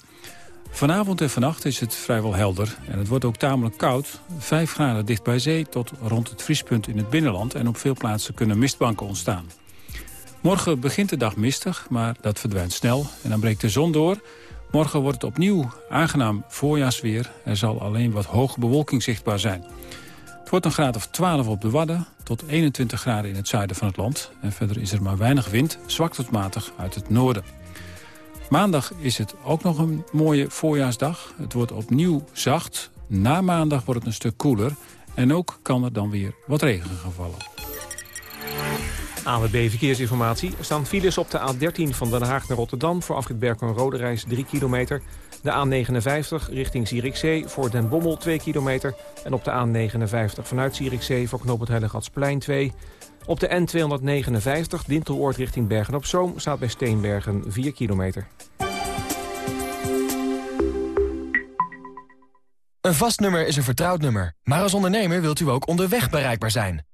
Vanavond en vannacht is het vrijwel helder en het wordt ook tamelijk koud. 5 graden dicht bij zee tot rond het vriespunt in het binnenland... en op veel plaatsen kunnen mistbanken ontstaan. Morgen begint de dag mistig, maar dat verdwijnt snel en dan breekt de zon door... Morgen wordt het opnieuw aangenaam voorjaarsweer. Er zal alleen wat hoge bewolking zichtbaar zijn. Het wordt een graad of 12 op de Wadden tot 21 graden in het zuiden van het land. En verder is er maar weinig wind, zwak tot matig uit het noorden. Maandag is het ook nog een mooie voorjaarsdag. Het wordt opnieuw zacht. Na maandag wordt het een stuk koeler. En ook kan er dan weer wat regen gaan vallen. ANWB Verkeersinformatie. Er staan files op de A13 van Den Haag naar Rotterdam... voor afrit Berkel Rode Reis 3 kilometer. De A59 richting Zierikzee voor Den Bommel 2 kilometer. En op de A59 vanuit Zierikzee voor knoop het Heilighatsplein 2. Op de N259 Dinteloord richting Bergen-op-Zoom... staat bij Steenbergen 4 kilometer. Een vast nummer is een vertrouwd nummer. Maar als ondernemer wilt u ook onderweg bereikbaar zijn.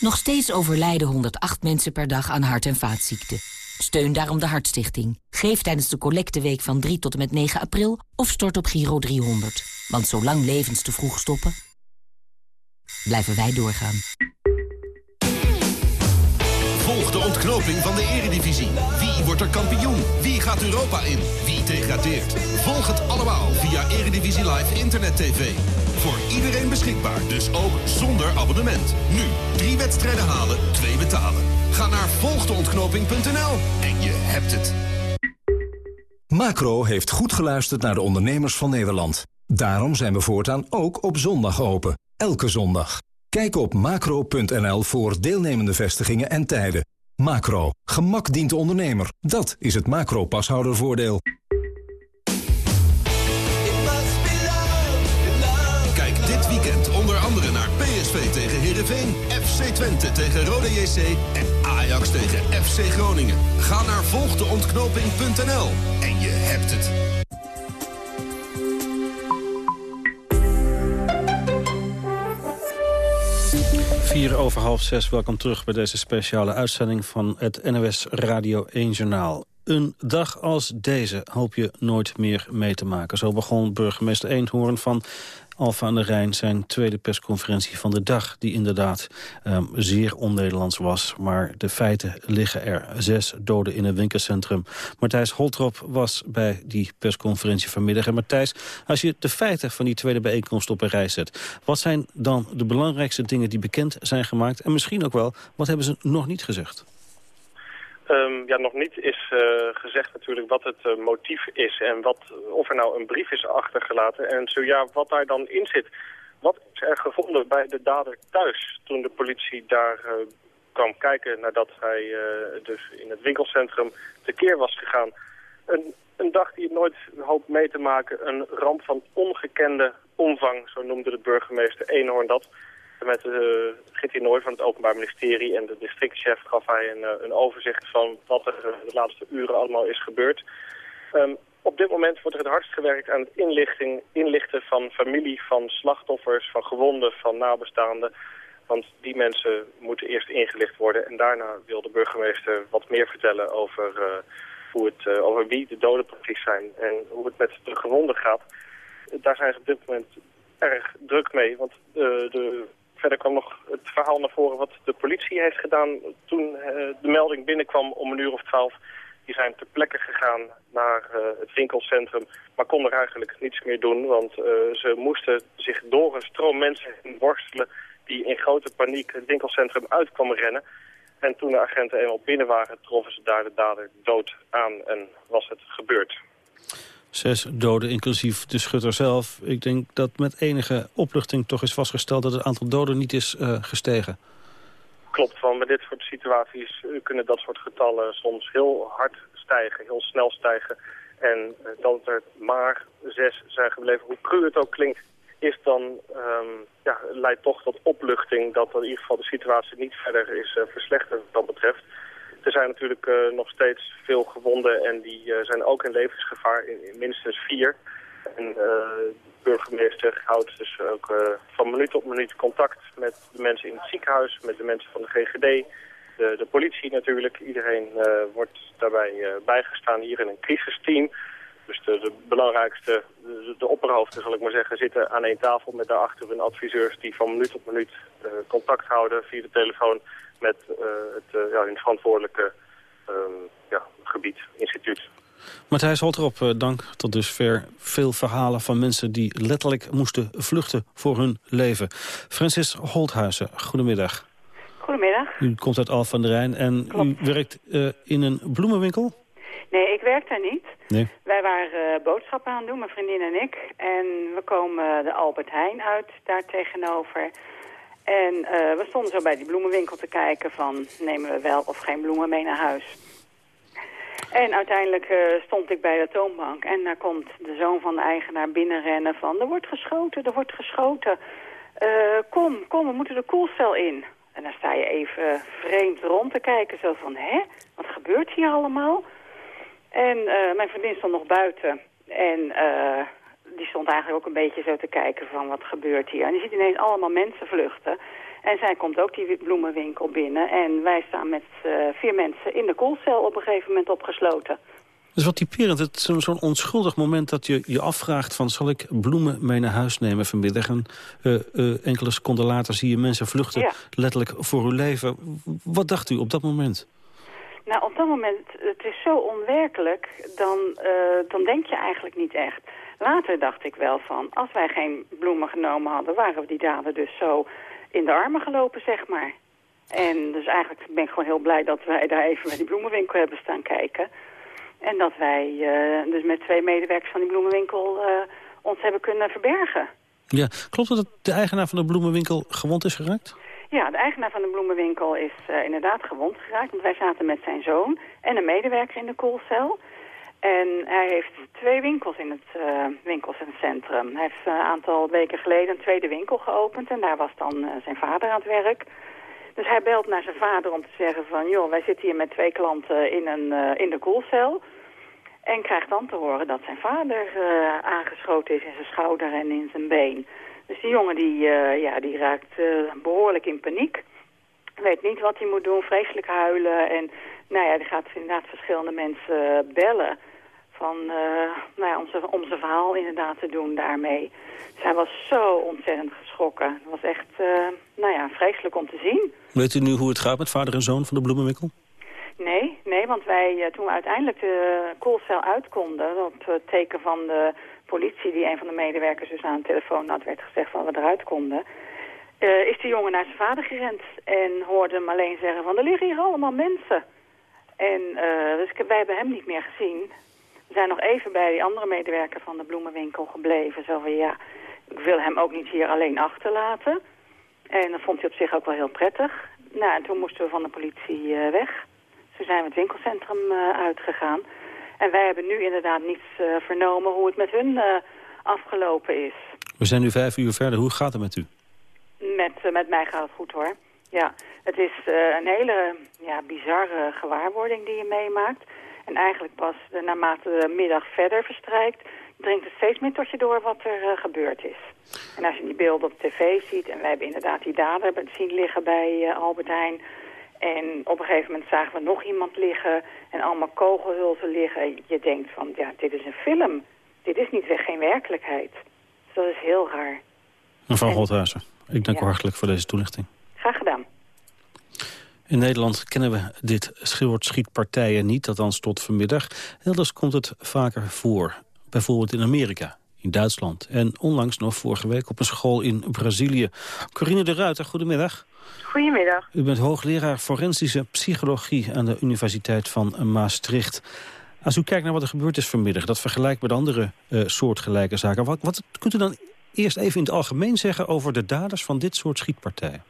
Nog steeds overlijden 108 mensen per dag aan hart- en vaatziekten. Steun daarom de Hartstichting. Geef tijdens de collecteweek van 3 tot en met 9 april of stort op Giro 300. Want zolang levens te vroeg stoppen, blijven wij doorgaan. Volg de ontknoping van de eredivisie. Wie wordt er kampioen? Wie gaat Europa in? Wie degradeert? Volg het allemaal via Eredivisie Live Internet TV. Voor iedereen beschikbaar, dus ook zonder abonnement. Nu, drie wedstrijden halen, twee betalen. Ga naar volgdeontknoping.nl en je hebt het. Macro heeft goed geluisterd naar de ondernemers van Nederland. Daarom zijn we voortaan ook op zondag open. Elke zondag. Kijk op macro.nl voor deelnemende vestigingen en tijden. Macro. Gemak dient de ondernemer. Dat is het macro-pashoudervoordeel. Kijk dit weekend onder andere naar PSV tegen Heerenveen, FC Twente tegen Rode JC en Ajax tegen FC Groningen. Ga naar volgdeontknoping.nl en je hebt het. Vier over half zes, welkom terug bij deze speciale uitzending van het NOS Radio 1 Journaal. Een dag als deze hoop je nooit meer mee te maken. Zo begon burgemeester Eendhoorn van Alfa aan de Rijn zijn tweede persconferentie van de dag... die inderdaad um, zeer on-Nederlands was. Maar de feiten liggen er. Zes doden in een winkelcentrum. Matthijs Holtrop was bij die persconferentie vanmiddag. En Matthijs, als je de feiten van die tweede bijeenkomst op een rij zet... wat zijn dan de belangrijkste dingen die bekend zijn gemaakt? En misschien ook wel, wat hebben ze nog niet gezegd? Um, ja, nog niet is uh, gezegd natuurlijk wat het uh, motief is en wat, of er nou een brief is achtergelaten. En zo ja, wat daar dan in zit. Wat is er gevonden bij de dader thuis toen de politie daar uh, kwam kijken nadat hij dus in het winkelcentrum tekeer was gegaan? Een, een dag die het nooit hoopt mee te maken, een ramp van ongekende omvang, zo noemde de burgemeester Eenhoorn dat met Gitty Nooy van het Openbaar Ministerie en de districtchef gaf hij een, een overzicht van wat er de laatste uren allemaal is gebeurd. Um, op dit moment wordt er het hardst gewerkt aan het inlichten van familie, van slachtoffers, van gewonden, van nabestaanden. Want die mensen moeten eerst ingelicht worden en daarna wil de burgemeester wat meer vertellen over, hoe het, over wie de doden precies zijn en hoe het met de gewonden gaat. Daar zijn ze op dit moment erg druk mee, want de verder kwam nog het verhaal naar voren wat de politie heeft gedaan toen uh, de melding binnenkwam om een uur of twaalf. Die zijn ter plekke gegaan naar uh, het winkelcentrum, maar konden er eigenlijk niets meer doen. Want uh, ze moesten zich door een stroom mensen worstelen die in grote paniek het winkelcentrum uit kwamen rennen. En toen de agenten eenmaal binnen waren, troffen ze daar de dader dood aan en was het gebeurd. Zes doden, inclusief de schutter zelf. Ik denk dat met enige opluchting toch is vastgesteld... dat het aantal doden niet is uh, gestegen. Klopt, want bij dit soort situaties kunnen dat soort getallen soms heel hard stijgen, heel snel stijgen. En uh, dat er maar zes zijn gebleven, hoe cru het ook klinkt, is dan, um, ja, leidt toch tot opluchting dat in ieder geval de situatie niet verder is uh, verslechterd wat dat betreft. Er zijn natuurlijk uh, nog steeds veel gewonden en die uh, zijn ook in levensgevaar, in, in minstens vier. En de burgemeester houdt dus ook van minuut op minuut contact met de mensen in het ziekenhuis, met de mensen van de GGD, de, de politie natuurlijk. Iedereen wordt daarbij bijgestaan hier in een crisisteam. Dus de, de belangrijkste, de, de, opperhoofden zal ik maar zeggen, zitten aan één tafel met daarachter hun adviseurs die van minuut op minuut contact houden via de telefoon met uh, het uh, ja, hun verantwoordelijke um, ja, gebied, instituut. Matthijs Holtrop, uh, dank tot dusver. Veel verhalen van mensen die letterlijk moesten vluchten voor hun leven. Francis Holthuizen, goedemiddag. Goedemiddag. U komt uit Al van der Rijn en Klopt. u werkt in een bloemenwinkel? Nee, ik werk daar niet. Nee. Wij waren boodschappen aan het doen, mijn vriendin en ik. En we komen de Albert Heijn uit, daar tegenover. En uh, we stonden zo bij die bloemenwinkel te kijken van nemen we wel of geen bloemen mee naar huis. En uiteindelijk uh, stond ik bij de toonbank en daar komt de zoon van de eigenaar binnenrennen van er wordt geschoten, er wordt geschoten. Uh, kom, kom, we moeten de koelcel in. En dan sta je even vreemd rond te kijken, zo van hè, wat gebeurt hier allemaal? En mijn vriendin stond nog buiten en die stond eigenlijk ook een beetje zo te kijken van wat gebeurt hier. En je ziet ineens allemaal mensen vluchten. En zij komt ook die bloemenwinkel binnen. En wij staan met uh, vier mensen in de koelcel op een gegeven moment opgesloten. Dat is wat typerend. Het zo'n zo onschuldig moment dat je je afvraagt van... zal ik bloemen mee naar huis nemen vanmiddag? En uh, uh, enkele seconden later zie je mensen vluchten ja. letterlijk voor hun leven. Wat dacht u op dat moment? Nou, op dat moment, het is zo onwerkelijk, dan, dan denk je eigenlijk niet echt. Later dacht ik wel van, als wij geen bloemen genomen hadden... waren we die daden dus zo in de armen gelopen, zeg maar. En dus eigenlijk ben ik gewoon heel blij dat wij daar even met die bloemenwinkel hebben staan kijken. En dat wij uh, dus met twee medewerkers van die bloemenwinkel uh, ons hebben kunnen verbergen. Ja, klopt dat de eigenaar van de bloemenwinkel gewond is geraakt? Ja, de eigenaar van de bloemenwinkel is uh, inderdaad gewond geraakt. Want wij zaten met zijn zoon en een medewerker in de koelcel. En hij heeft twee winkels in het uh, winkelcentrum. Hij heeft een aantal weken geleden een tweede winkel geopend en daar was dan zijn vader aan het werk. Dus hij belt naar zijn vader om te zeggen van... joh, wij zitten hier met twee klanten in, een, in de koelcel... En krijgt dan te horen dat zijn vader aangeschoten is in zijn schouder en in zijn been. Dus die jongen die, ja, die raakt behoorlijk in paniek. Weet niet wat hij moet doen, vreselijk huilen. En nou ja, die gaat inderdaad verschillende mensen bellen. Van, nou ja, om, zijn, om zijn verhaal inderdaad te doen daarmee. Hij was zo ontzettend geschrokken. Het was echt, nou ja, vreselijk om te zien. Weet u nu hoe het gaat met vader en zoon van de bloemenwinkel? Nee, nee, want wij, toen we uiteindelijk de koelcel uit konden... op het teken van de politie die een van de medewerkers dus aan de telefoon had... werd gezegd van we eruit konden... Uh, is die jongen naar zijn vader gerend en hoorde hem alleen zeggen van... er liggen hier allemaal mensen. En uh, dus wij hebben hem niet meer gezien. We zijn nog even bij die andere medewerker van de bloemenwinkel gebleven. Zo van ja, ik wil hem ook niet hier alleen achterlaten. En dat vond hij op zich ook wel heel prettig. Nou, en toen moesten we van de politie uh, weg. Ze zijn we het winkelcentrum uh, uitgegaan. En wij hebben nu inderdaad niets uh, vernomen hoe het met hun afgelopen is. We zijn nu vijf uur verder. Hoe gaat het met u? Met, met mij gaat het goed hoor. Ja, het is een hele ja, bizarre gewaarwording die je meemaakt. En eigenlijk pas naarmate de middag verder verstrijkt... dringt het steeds meer tot je door wat er gebeurd is. En als je die beelden op tv ziet... en wij hebben inderdaad die dader zien liggen bij Albert Heijn... En op een gegeven moment zagen we nog iemand liggen en allemaal kogelhulzen liggen. Je denkt van, ja, dit is een film. Dit is niet, geen werkelijkheid. Dus dat is heel raar. Mevrouw en... Rothuizen, ik dank ja. u hartelijk voor deze toelichting. Graag gedaan. In Nederland kennen we dit soort schietpartijen niet, althans tot vanmiddag. Elders komt het vaker voor, bijvoorbeeld in Amerika in Duitsland. En onlangs nog vorige week op een school in Brazilië. Corine de Ruiter, goedemiddag. Goedemiddag. U bent hoogleraar forensische psychologie aan de Universiteit van Maastricht. Als u kijkt naar wat er gebeurd is vanmiddag, dat vergelijkt met andere uh, soortgelijke zaken. Wat, wat kunt u dan eerst even in het algemeen zeggen over de daders van dit soort schietpartijen?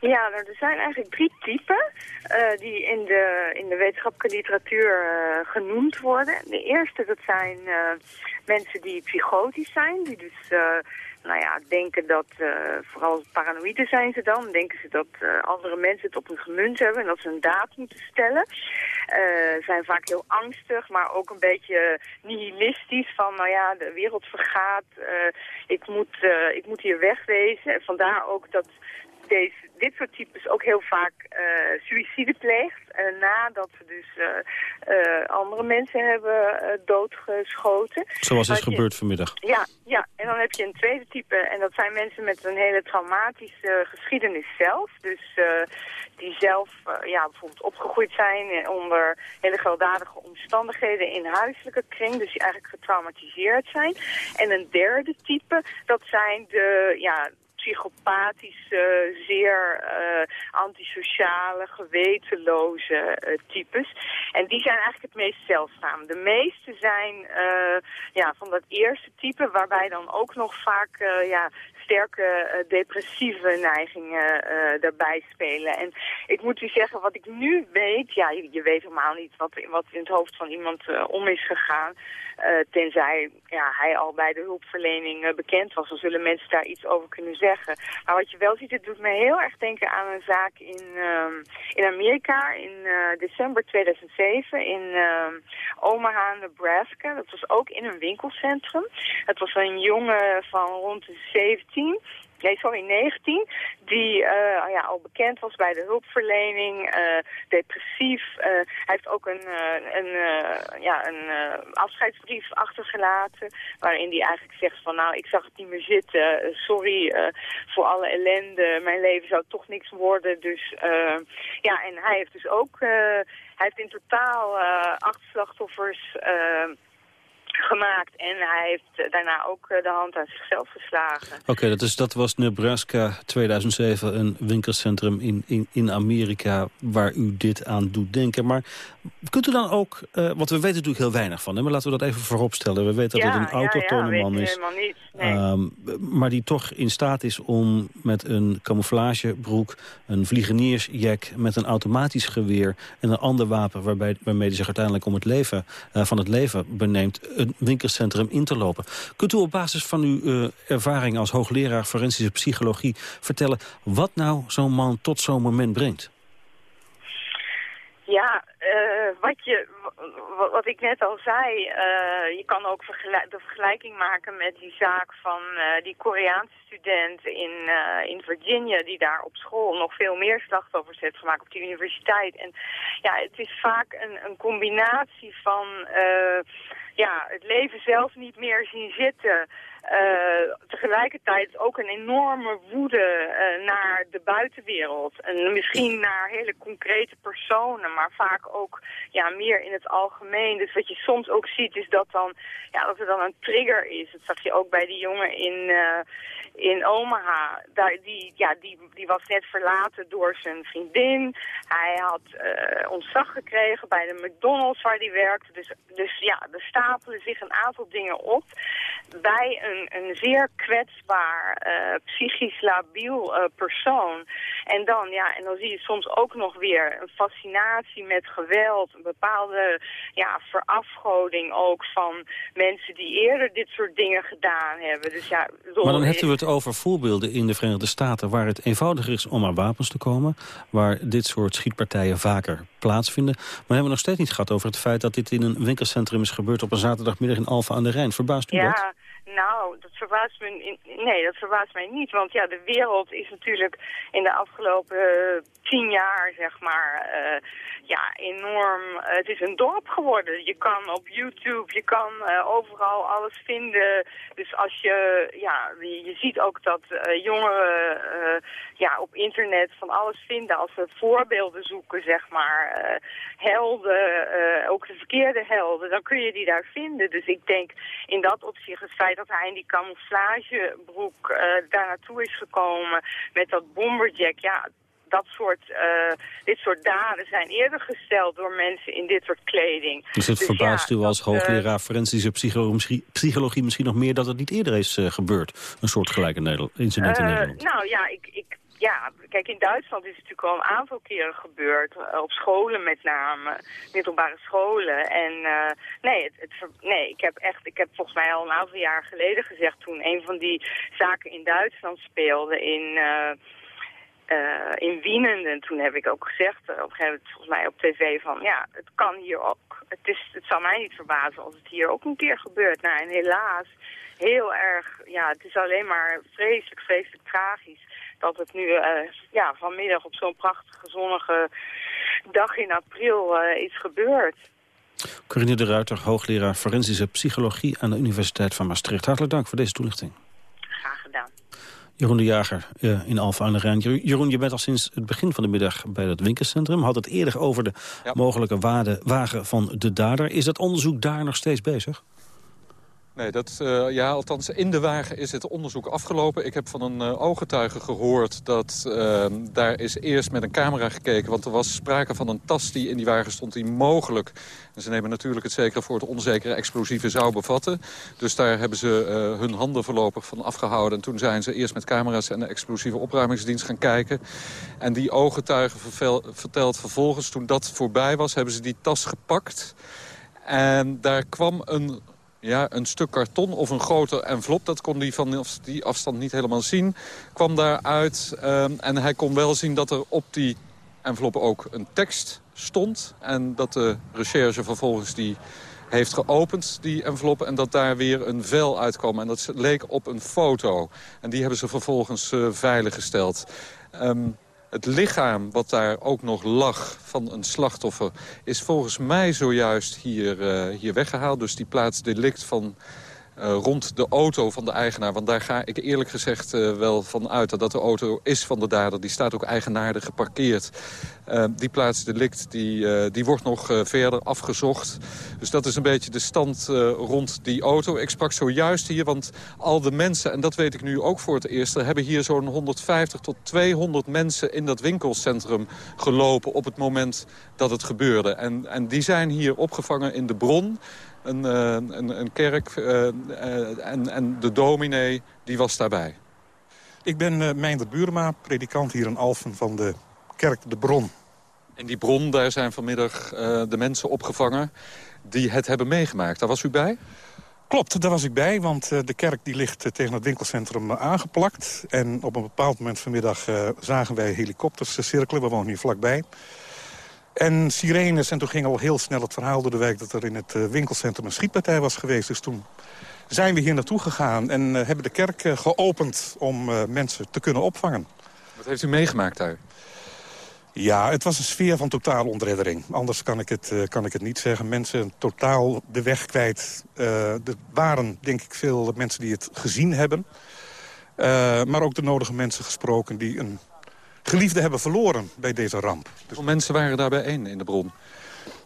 Ja, nou, er zijn eigenlijk drie typen uh, die in de, in de wetenschappelijke literatuur uh, genoemd worden. De eerste, dat zijn uh, mensen die psychotisch zijn, die dus nou ja, denken dat, vooral paranoïde zijn ze dan, denken ze dat andere mensen het op hun gemunt hebben en dat ze een daad moeten stellen. zijn vaak heel angstig, maar ook een beetje nihilistisch van, nou ja, de wereld vergaat, ik, moet, ik moet hier wegwezen. En vandaar ook dat deze, dit soort types ook heel vaak uh, suïcide pleegt. Uh, nadat ze dus uh, andere mensen hebben doodgeschoten. Zoals is gebeurd vanmiddag. Ja, ja, en dan heb je een tweede type. En dat zijn mensen met een hele traumatische geschiedenis zelf. Dus die zelf ja, bijvoorbeeld opgegroeid zijn onder hele gewelddadige omstandigheden in huiselijke kring. Dus die eigenlijk getraumatiseerd zijn. En een derde type, dat zijn de... Ja, psychopathische, zeer uh, antisociale, gewetenloze uh, types. En die zijn eigenlijk het meest zeldzaam. De meeste zijn uh, ja, van dat eerste type, waarbij dan ook nog vaak ja, sterke depressieve neigingen daarbij spelen. En ik moet u zeggen, wat ik nu weet, ja, je, je weet helemaal niet wat, wat in het hoofd van iemand om is gegaan. Uh, tenzij ja, hij al bij de hulpverlening uh, bekend was. Dan zullen mensen daar iets over kunnen zeggen. Maar wat je wel ziet, het doet me heel erg denken aan een zaak in, uh, in Amerika in uh, december 2007 in Omaha, Nebraska. Dat was ook in een winkelcentrum. Het was een jongen van rond de 17 nee, sorry, 19, die uh, ja, al bekend was bij de hulpverlening, uh, depressief. Uh, hij heeft ook een, een, ja, een afscheidsbrief achtergelaten, waarin hij eigenlijk zegt van nou, ik zag het niet meer zitten, sorry voor alle ellende, mijn leven zou toch niks worden. Dus ja, en hij heeft dus ook, hij heeft in totaal acht slachtoffers gemaakt. En hij heeft daarna ook de hand aan zichzelf geslagen. Oké, dat dat, dat was Nebraska 2007, een winkelcentrum in, in, in Amerika... waar u dit aan doet denken. Maar kunt u dan ook, uh, want we weten natuurlijk heel weinig van hem... maar laten we dat even voorop stellen. We weten dat het een autochtone ja, man is. Niet. Nee. Um, maar die toch in staat is om met een camouflagebroek... een vliegeniersjack met een automatisch geweer... en een ander wapen waarbij, waarmee hij zich uiteindelijk om het leven, uh, van het leven beneemt... winkelcentrum in te lopen. Kunt u op basis van uw uh, ervaring als hoogleraar forensische psychologie vertellen... wat nou zo'n man tot zo'n moment brengt? Ja, uh, wat, je, wat ik net al zei, uh, je kan ook de vergelijking maken met die zaak van die Koreaanse student in, in Virginia, die daar op school nog veel meer slachtoffers heeft gemaakt op die universiteit. En ja, het is vaak een, een combinatie van ja, het leven zelf niet meer zien zitten. Uh, tegelijkertijd ook een enorme woede uh, naar de buitenwereld. En misschien naar hele concrete personen, maar vaak ook ja, meer in het algemeen. Dus wat je soms ook ziet is dat, dan, ja, dat er dan een trigger is. Dat zag je ook bij die jongen in, uh, in Omaha. Daar, die, ja, die, die was net verlaten door zijn vriendin. Hij had ontslag gekregen bij de McDonald's waar hij werkte. Dus, dus ja, er stapelen zich een aantal dingen op bij een, een zeer kwetsbaar, uh, psychisch labiel uh, persoon. En dan, ja, en dan zie je soms ook nog weer een fascinatie met geweld, een bepaalde ja, verafgoding ook van mensen die eerder dit soort dingen gedaan hebben. Dus ja, maar dan hebben we het over voorbeelden in de Verenigde Staten waar het eenvoudiger is om aan wapens te komen, waar dit soort schietpartijen vaker plaatsvinden. Maar we hebben nog steeds niet gehad over het feit dat dit in een winkelcentrum is gebeurd op een zaterdagmiddag in Alfa aan de Rijn. Verbaast u ja, dat? Nou, dat verbaast me, nee, dat verbaast mij niet. Want ja, de wereld is natuurlijk in de afgelopen uh, tien jaar, zeg maar, uh, ja, enorm... Het is een dorp geworden. Je kan op YouTube, je kan overal alles vinden. Dus als je, ja, je, ziet ook dat jongeren ja, op internet van alles vinden. Als ze voorbeelden zoeken, zeg maar, helden, ook de verkeerde helden, dan kun je die daar vinden. Dus ik denk in dat opzicht het feit dat hij in die camouflagebroek daar naartoe is gekomen met dat bomberjack. Ja, dat soort, uh, dit soort daden zijn eerder gesteld door mensen in dit soort kleding. Dus het dus verbaast u als hoogleraar forensische psychologie, psychologie misschien nog meer dat het niet eerder is uh, gebeurd? Een soort gelijke incident in Nederland. Nou ja, ik, ik ja, kijk, in Duitsland is het natuurlijk al een aantal keren gebeurd. Op scholen met name, middelbare scholen. En uh, nee, het, het, nee, ik heb echt, ik heb volgens mij al een aantal jaar geleden gezegd... toen een van die zaken in Duitsland speelde in... Uh, uh, in Wienen. En toen heb ik ook gezegd, uh, op volgens mij op tv van... ja, het kan hier ook. Het, is, het zal mij niet verbazen als het hier ook een keer gebeurt. Nou, en helaas heel erg... ja, het is alleen maar vreselijk, vreselijk tragisch dat het nu uh, ja, vanmiddag op zo'n prachtige zonnige dag in april is gebeurd. Corinne de Ruiter, hoogleraar forensische psychologie aan de Universiteit van Maastricht. Hartelijk dank voor deze toelichting. Jeroen de Jager uh, in Alfa aan de Rijn. Jeroen, je bent al sinds het begin van de middag bij het winkelcentrum. Had het eerder over de ja. mogelijke waarde, wagen van de dader. Is dat onderzoek daar nog steeds bezig? Nee, dat, uh, ja, althans in de wagen is het onderzoek afgelopen. Ik heb van een uh, ooggetuige gehoord dat uh, daar is eerst met een camera gekeken... want er was sprake van een tas die in die wagen stond die mogelijk... en ze nemen natuurlijk het zekere voor het onzekere explosieve zou bevatten. Dus daar hebben ze hun handen voorlopig van afgehouden. En toen zijn ze eerst met camera's en de explosieve opruimingsdienst gaan kijken. En die ooggetuige vertelt vervolgens, toen dat voorbij was... hebben ze die tas gepakt... En daar kwam een ja, een stuk karton of een grote envelop. Dat kon hij van die afstand niet helemaal zien. Kwam daaruit um, en hij kon wel zien dat er op die envelop ook een tekst stond. En dat de recherche vervolgens die heeft geopend, die envelop... en dat daar weer een vel uitkwam. En dat leek op een foto. En die hebben ze vervolgens uh, veiliggesteld. Um, het lichaam wat daar ook nog lag van een slachtoffer... is volgens mij zojuist hier, uh, hier weggehaald. Dus die plaats delict van rond de auto van de eigenaar. Want daar ga ik eerlijk gezegd wel van uit dat de auto is van de dader. Die staat ook eigenaardig geparkeerd. die plaats delict die, die wordt nog verder afgezocht. Dus dat is een beetje de stand rond die auto. Ik sprak zojuist hier, want al de mensen, en dat weet ik nu ook voor het eerst... hebben hier zo'n 150 tot 200 mensen in dat winkelcentrum gelopen... op het moment dat het gebeurde. En, en die zijn hier opgevangen in de bron een, eh, een, een kerk uh, en, en de dominee die was daarbij. Ik ben uh, Meinder Buurma, predikant hier in Alphen van de kerk De Bron. En die bron, daar zijn vanmiddag de mensen opgevangen die het hebben meegemaakt. Daar was u bij? Klopt, daar was ik bij, want de kerk die ligt tegen het winkelcentrum aangeplakt. En op een bepaald moment vanmiddag zagen wij helikopters cirkelen. We wonen hier vlakbij. En sirenes, en toen ging al heel snel het verhaal door de wijk... dat er in het eh, winkelcentrum een schietpartij was geweest. Dus toen zijn we hier naartoe gegaan en uh, hebben de kerk uh, geopend... om uh, mensen te kunnen opvangen. Wat heeft u meegemaakt daar? Ja, het was een sfeer van totale ontreddering. Anders kan ik het, kan ik het niet zeggen. Mensen totaal de weg kwijt. er waren, denk ik, veel mensen die het gezien hebben. maar ook de nodige mensen gesproken die een geliefden hebben verloren bij deze ramp. Hoeveel mensen waren daar bijeen in de bron?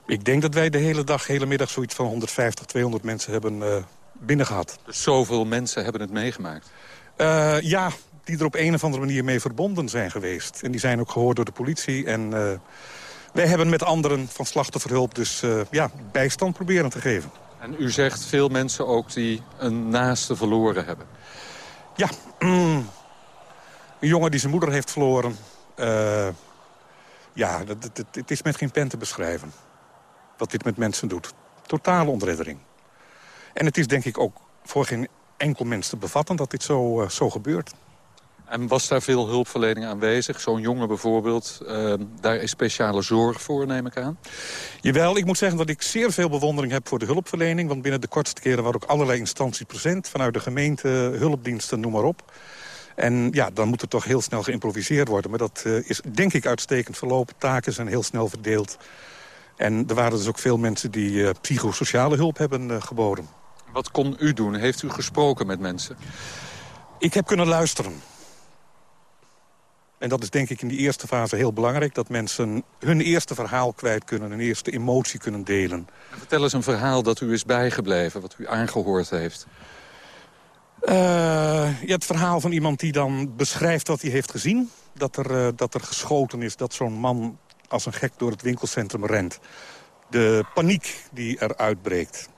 Ik denk dat wij de hele dag, hele middag zoiets van 150, 200 mensen hebben uh, binnengehad. Dus zoveel mensen hebben het meegemaakt? Uh, ja, die er op een of andere manier mee verbonden zijn geweest. En die zijn ook gehoord door de politie. En uh, wij hebben met anderen van slachtofferhulp dus ja, bijstand proberen te geven. En u zegt veel mensen ook die een naaste verloren hebben? Ja, mm, een jongen die zijn moeder heeft verloren. Uh, ja, het is met geen pen te beschrijven. Wat dit met mensen doet. Totale ontreddering. En het is denk ik ook voor geen enkel mens te bevatten dat dit zo, uh, zo gebeurt. En was daar veel hulpverlening aanwezig? Zo'n jongen bijvoorbeeld, uh, daar is speciale zorg voor, neem ik aan? Jawel, ik moet zeggen dat ik zeer veel bewondering heb voor de hulpverlening. Want binnen de kortste keren waren ook allerlei instanties present. Vanuit de gemeente, hulpdiensten, noem maar op. En ja, dan moet er toch heel snel geïmproviseerd worden. Maar dat uh, is denk ik uitstekend verlopen. Taken zijn heel snel verdeeld. En er waren dus ook veel mensen die uh, psychosociale hulp hebben uh, geboden. Wat kon u doen? Heeft u gesproken met mensen? Ik heb kunnen luisteren. En dat is denk ik in die eerste fase heel belangrijk. Dat mensen hun eerste verhaal kwijt kunnen. Hun eerste emotie kunnen delen. En vertel eens een verhaal dat u is bijgebleven. Wat u aangehoord heeft. Uh, ja, het verhaal van iemand die dan beschrijft wat hij heeft gezien. Dat er, uh, dat er geschoten is, dat zo'n man als een gek door het winkelcentrum rent. De paniek die er uitbreekt.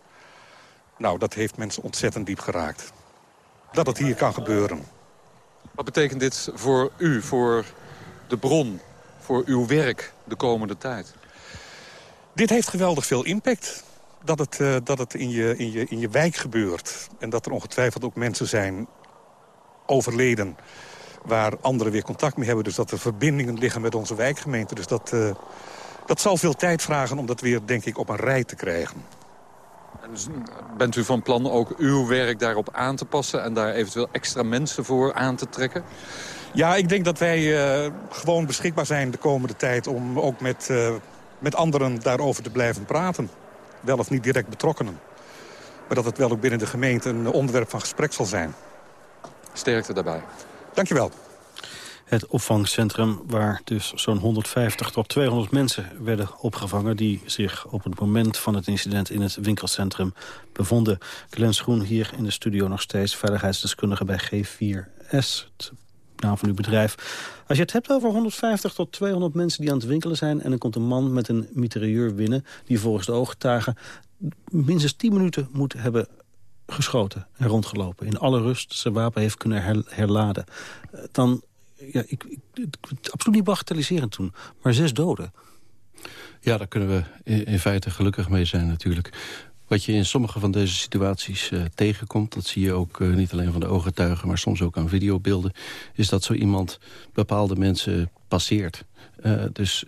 Nou, dat heeft mensen ontzettend diep geraakt. Dat het hier kan gebeuren. Wat betekent dit voor u, voor de bron, voor uw werk de komende tijd? Dit heeft geweldig veel impact dat het, uh, dat het in, je, in, je, in je wijk gebeurt. En dat er ongetwijfeld ook mensen zijn overleden waar anderen weer contact mee hebben. Dus dat er verbindingen liggen met onze wijkgemeente. Dus dat, uh, dat zal veel tijd vragen om dat weer, denk ik, op een rij te krijgen. En dus bent u van plan ook uw werk daarop aan te passen... en daar eventueel extra mensen voor aan te trekken? Ja, ik denk dat wij uh, gewoon beschikbaar zijn de komende tijd... om ook met, uh, met anderen daarover te blijven praten wel of niet direct betrokkenen. Maar dat het wel ook binnen de gemeente een onderwerp van gesprek zal zijn. Sterkte daarbij. Dankjewel. Het opvangcentrum waar dus zo'n 150 tot 200 mensen werden opgevangen... die zich op het moment van het incident in het winkelcentrum bevonden. Glenn Schoen hier in de studio nog steeds, veiligheidsdeskundige bij G4S... naam van uw bedrijf. Als je het hebt over 150 tot 200 mensen die aan het winkelen zijn... en dan komt een man met een mitrailleur binnen... die volgens de ooggetuigen minstens 10 minuten moet hebben geschoten en rondgelopen. In alle rust zijn wapen heeft kunnen herladen. Eh, dan, ja, ik, ik, absoluut niet bagatelliseren toen, maar zes doden. Ja, daar kunnen we in feite gelukkig mee zijn natuurlijk. Wat je in sommige van deze situaties uh, tegenkomt... dat zie je ook uh, niet alleen van de ooggetuigen... maar soms ook aan videobeelden... is dat zo iemand bepaalde mensen passeert. Uh, dus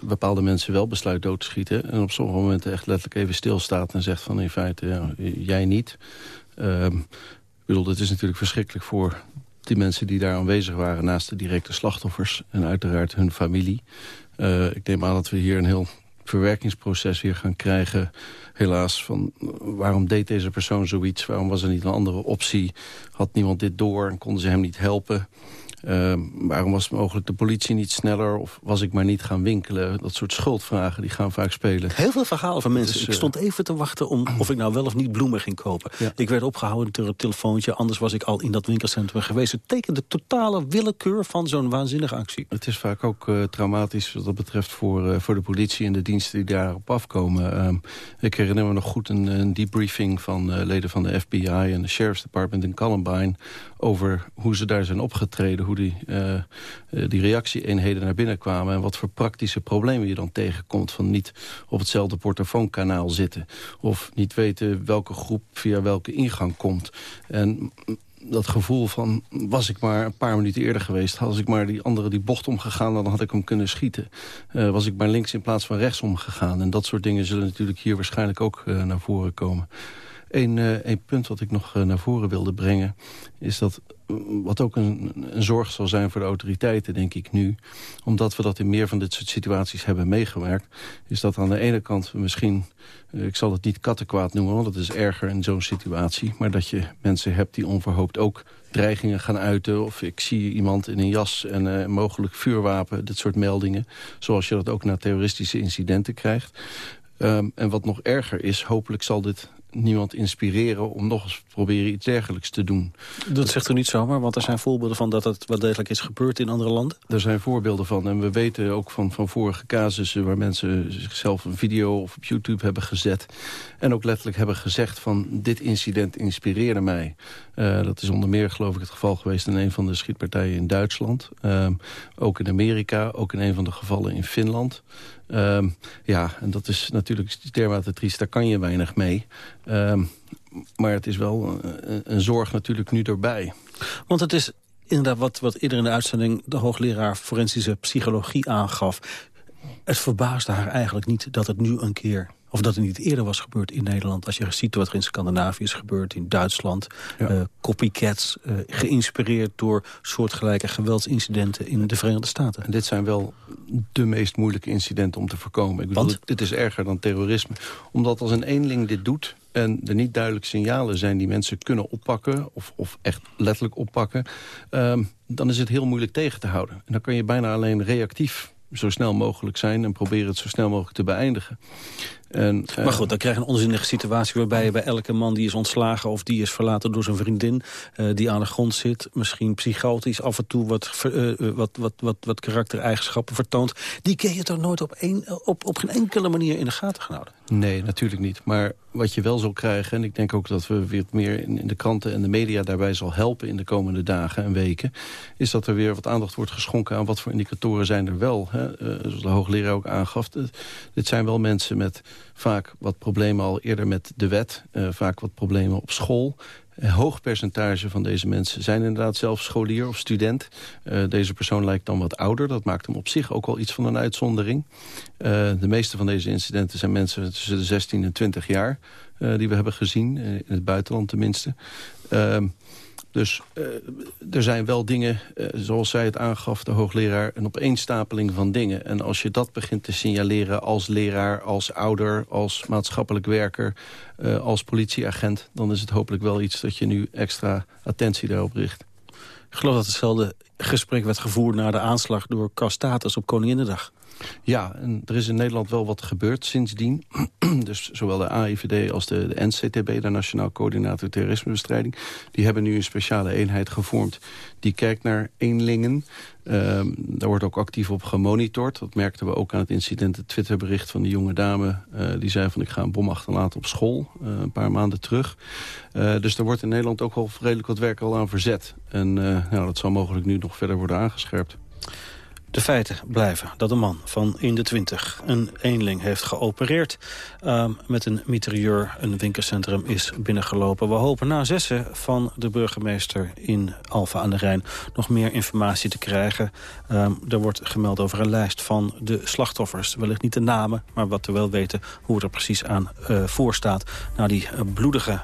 bepaalde mensen wel besluit dood te schieten... en op sommige momenten echt letterlijk even stilstaat... en zegt van in feite, jij niet. Ehm, ik bedoel, het is natuurlijk verschrikkelijk voor die mensen die daar aanwezig waren... naast de directe slachtoffers en uiteraard hun familie. ik neem aan dat we hier een heel verwerkingsproces weer gaan krijgen. Helaas, van waarom deed deze persoon zoiets? Waarom was er niet een andere optie? Had niemand dit door en konden ze hem niet helpen? Uh, waarom was mogelijk de politie niet sneller? Of was ik maar niet gaan winkelen? Dat soort schuldvragen die gaan vaak spelen. Heel veel verhalen van mensen. Dus, ik stond even te wachten om of ik nou wel of niet bloemen ging kopen. Ik werd opgehouden door het telefoontje. Anders was ik al in dat winkelcentrum geweest. Het tekent de totale willekeur van zo'n waanzinnige actie. Het is vaak ook uh, traumatisch wat dat betreft voor, uh, voor de politie... en de diensten die daarop afkomen. Uh, ik herinner me nog goed een, een debriefing van leden van de FBI... en de Sheriff's Department in Columbine... over hoe ze daar zijn opgetreden die, uh, die reactieeenheden naar binnen kwamen... en wat voor praktische problemen je dan tegenkomt... van niet op hetzelfde portofoonkanaal zitten... of niet weten welke groep via welke ingang komt. En dat gevoel van, was ik maar een paar minuten eerder geweest... als ik maar die andere die bocht omgegaan, dan had ik hem kunnen schieten. Uh, was ik maar links in plaats van rechts omgegaan. En dat soort dingen zullen natuurlijk hier waarschijnlijk ook naar voren komen. Een punt wat ik nog naar voren wilde brengen... is dat wat ook een, een, zorg zal zijn voor de autoriteiten, denk ik nu. Omdat we dat in meer van dit soort situaties hebben meegemaakt. Is dat aan de ene kant misschien, ik zal het niet kattenkwaad noemen... want dat is erger in zo'n situatie. Maar dat je mensen hebt die onverhoopt ook dreigingen gaan uiten. Of ik zie iemand in een jas en uh, mogelijk vuurwapen, dit soort meldingen. Zoals je dat ook na terroristische incidenten krijgt. Um, en wat nog erger is, hopelijk zal dit niemand inspireren om nog eens proberen iets dergelijks te doen. Dat zegt u niet zomaar, want er zijn voorbeelden van dat het wel degelijk is gebeurd in andere landen? Er zijn voorbeelden van en we weten ook van, van vorige casussen waar mensen zichzelf een video of op YouTube hebben gezet. En ook letterlijk hebben gezegd van dit incident inspireerde mij. Uh, dat is onder meer geloof ik het geval geweest in een van de schietpartijen in Duitsland. Uh, ook in Amerika, ook in een van de gevallen in Finland. Uh, ja, en dat is natuurlijk dermate triest, daar kan je weinig mee. Uh, maar het is wel een, een, zorg natuurlijk nu erbij. Want het is inderdaad wat, wat eerder in de uitzending... de hoogleraar forensische psychologie aangaf. Het verbaasde haar eigenlijk niet dat het nu een keer of dat het niet eerder was gebeurd in Nederland. Als je ziet wat er in Scandinavië is gebeurd, in Duitsland. Ja. Uh, copycats, uh, geïnspireerd door soortgelijke geweldsincidenten in de Verenigde Staten. En dit zijn wel de meest moeilijke incidenten om te voorkomen. Ik bedoel, Want? dit is erger dan terrorisme. Omdat als een eenling dit doet en er niet duidelijk signalen zijn die mensen kunnen oppakken... of, of echt letterlijk oppakken, um, dan is het heel moeilijk tegen te houden. En dan kan je bijna alleen reactief zo snel mogelijk zijn... en proberen het zo snel mogelijk te beëindigen. En, maar goed, dan krijg je een onzinnige situatie... waarbij je bij elke man die is ontslagen of die is verlaten door zijn vriendin... Uh, die aan de grond zit, misschien psychotisch af en toe wat, uh, wat, wat, wat, wat karaktereigenschappen vertoont... die kun je toch nooit op, een, op, op geen enkele manier in de gaten gaan houden? Nee, natuurlijk niet. Maar wat je wel zal krijgen... en ik denk ook dat we weer meer in, in de kranten en de media daarbij zal helpen... in de komende dagen en weken... is dat er weer wat aandacht wordt geschonken aan wat voor indicatoren zijn er wel. Hè? zoals de hoogleraar ook aangaf. Dit zijn wel mensen met vaak wat problemen al eerder met de wet. Uh, vaak wat problemen op school. Een hoog percentage van deze mensen zijn inderdaad zelf scholier of student. Uh, deze persoon lijkt dan wat ouder. Dat maakt hem op zich ook wel iets van een uitzondering. De meeste van deze incidenten zijn mensen tussen de 16 en 20 jaar... Die we hebben gezien, in het buitenland tenminste. Dus uh, er zijn wel dingen, uh, zoals zij het aangaf, de hoogleraar... een opeenstapeling van dingen. En als je dat begint te signaleren als leraar, als ouder... als maatschappelijk werker, uh, als politieagent... dan is het hopelijk wel iets dat je nu extra attentie daarop richt. Ik geloof dat hetzelfde gesprek werd gevoerd... na de aanslag door Castatus op Koninginnedag. Ja, en er is in Nederland wel wat gebeurd sindsdien. dus zowel de AIVD als de, de NCTB, de Nationaal Coördinator Terrorismebestrijding... die hebben nu een speciale eenheid gevormd. Die kijkt naar eenlingen. Um, daar wordt ook actief op gemonitord. Dat merkten we ook aan het incident, het Twitterbericht van die jonge dame. Uh, die zei van ik ga een bom achterlaten op school, uh, een paar maanden terug. Uh, dus er wordt in Nederland ook wel redelijk wat werk al aan verzet. En nou, dat zal mogelijk nu nog verder worden aangescherpt. De feiten blijven dat een man van in de twintig een eenling heeft geopereerd. Uh, met een mitrailleur een winkelcentrum is binnengelopen. We hopen na zessen van de burgemeester in Alfa aan de Rijn nog meer informatie te krijgen. Uh, er wordt gemeld over een lijst van de slachtoffers. Wellicht niet de namen, maar wat we wel weten hoe het er precies aan uh, voor staat. Na die bloedige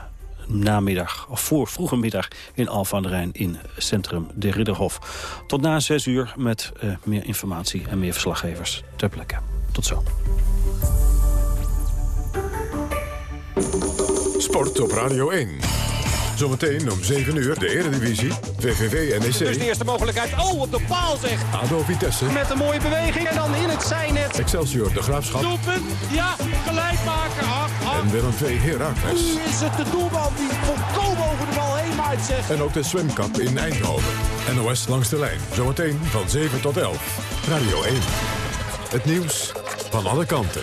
namiddag, of voor vroege middag in Alphen aan de Rijn in centrum de Ridderhof. Tot na zes uur met uh, meer informatie en meer verslaggevers ter plekke. Tot zo. Sport op Radio 1. Zometeen om 7 uur de Eredivisie, VVV NEC. Dus de eerste mogelijkheid. Oh, op de paal zeg. ADO Vitesse. Met een mooie beweging en dan in het zijnet. Excelsior de Graafschap. Doelpunt. Ja, gelijk maken. En Willem II Heracles. Nu is het de doelman die volkomen over de bal heen maait zeg. En ook de Swim Cup in Eindhoven. NOS langs de lijn. Zometeen van 7 tot 11. Radio 1. Het nieuws van alle kanten.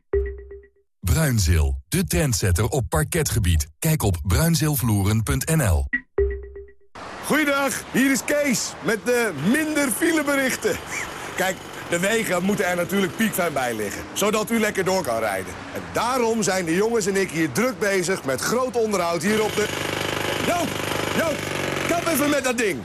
Bruinzeel, de trendsetter op parketgebied. Kijk op bruinzeelvloeren.nl. Goeiedag, hier is Kees met de minder fileberichten. Kijk, de wegen moeten er natuurlijk piekfijn bij liggen, zodat u lekker door kan rijden. En daarom zijn de jongens en ik hier druk bezig met groot onderhoud hier op de... Joop, Joop, kap even met dat ding.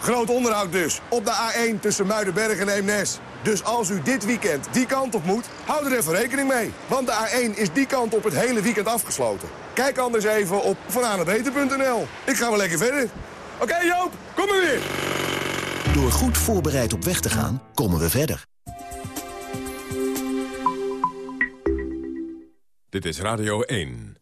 Groot onderhoud dus, op de A1 tussen Muidenberg en Eemnes. Dus als u dit weekend die kant op moet, hou er even rekening mee. Want de A1 is die kant op het hele weekend afgesloten. Kijk anders even op vananebeter.nl. Ik ga wel lekker verder. Oké Joop, kom maar weer. Door goed voorbereid op weg te gaan, komen we verder. Dit is Radio 1.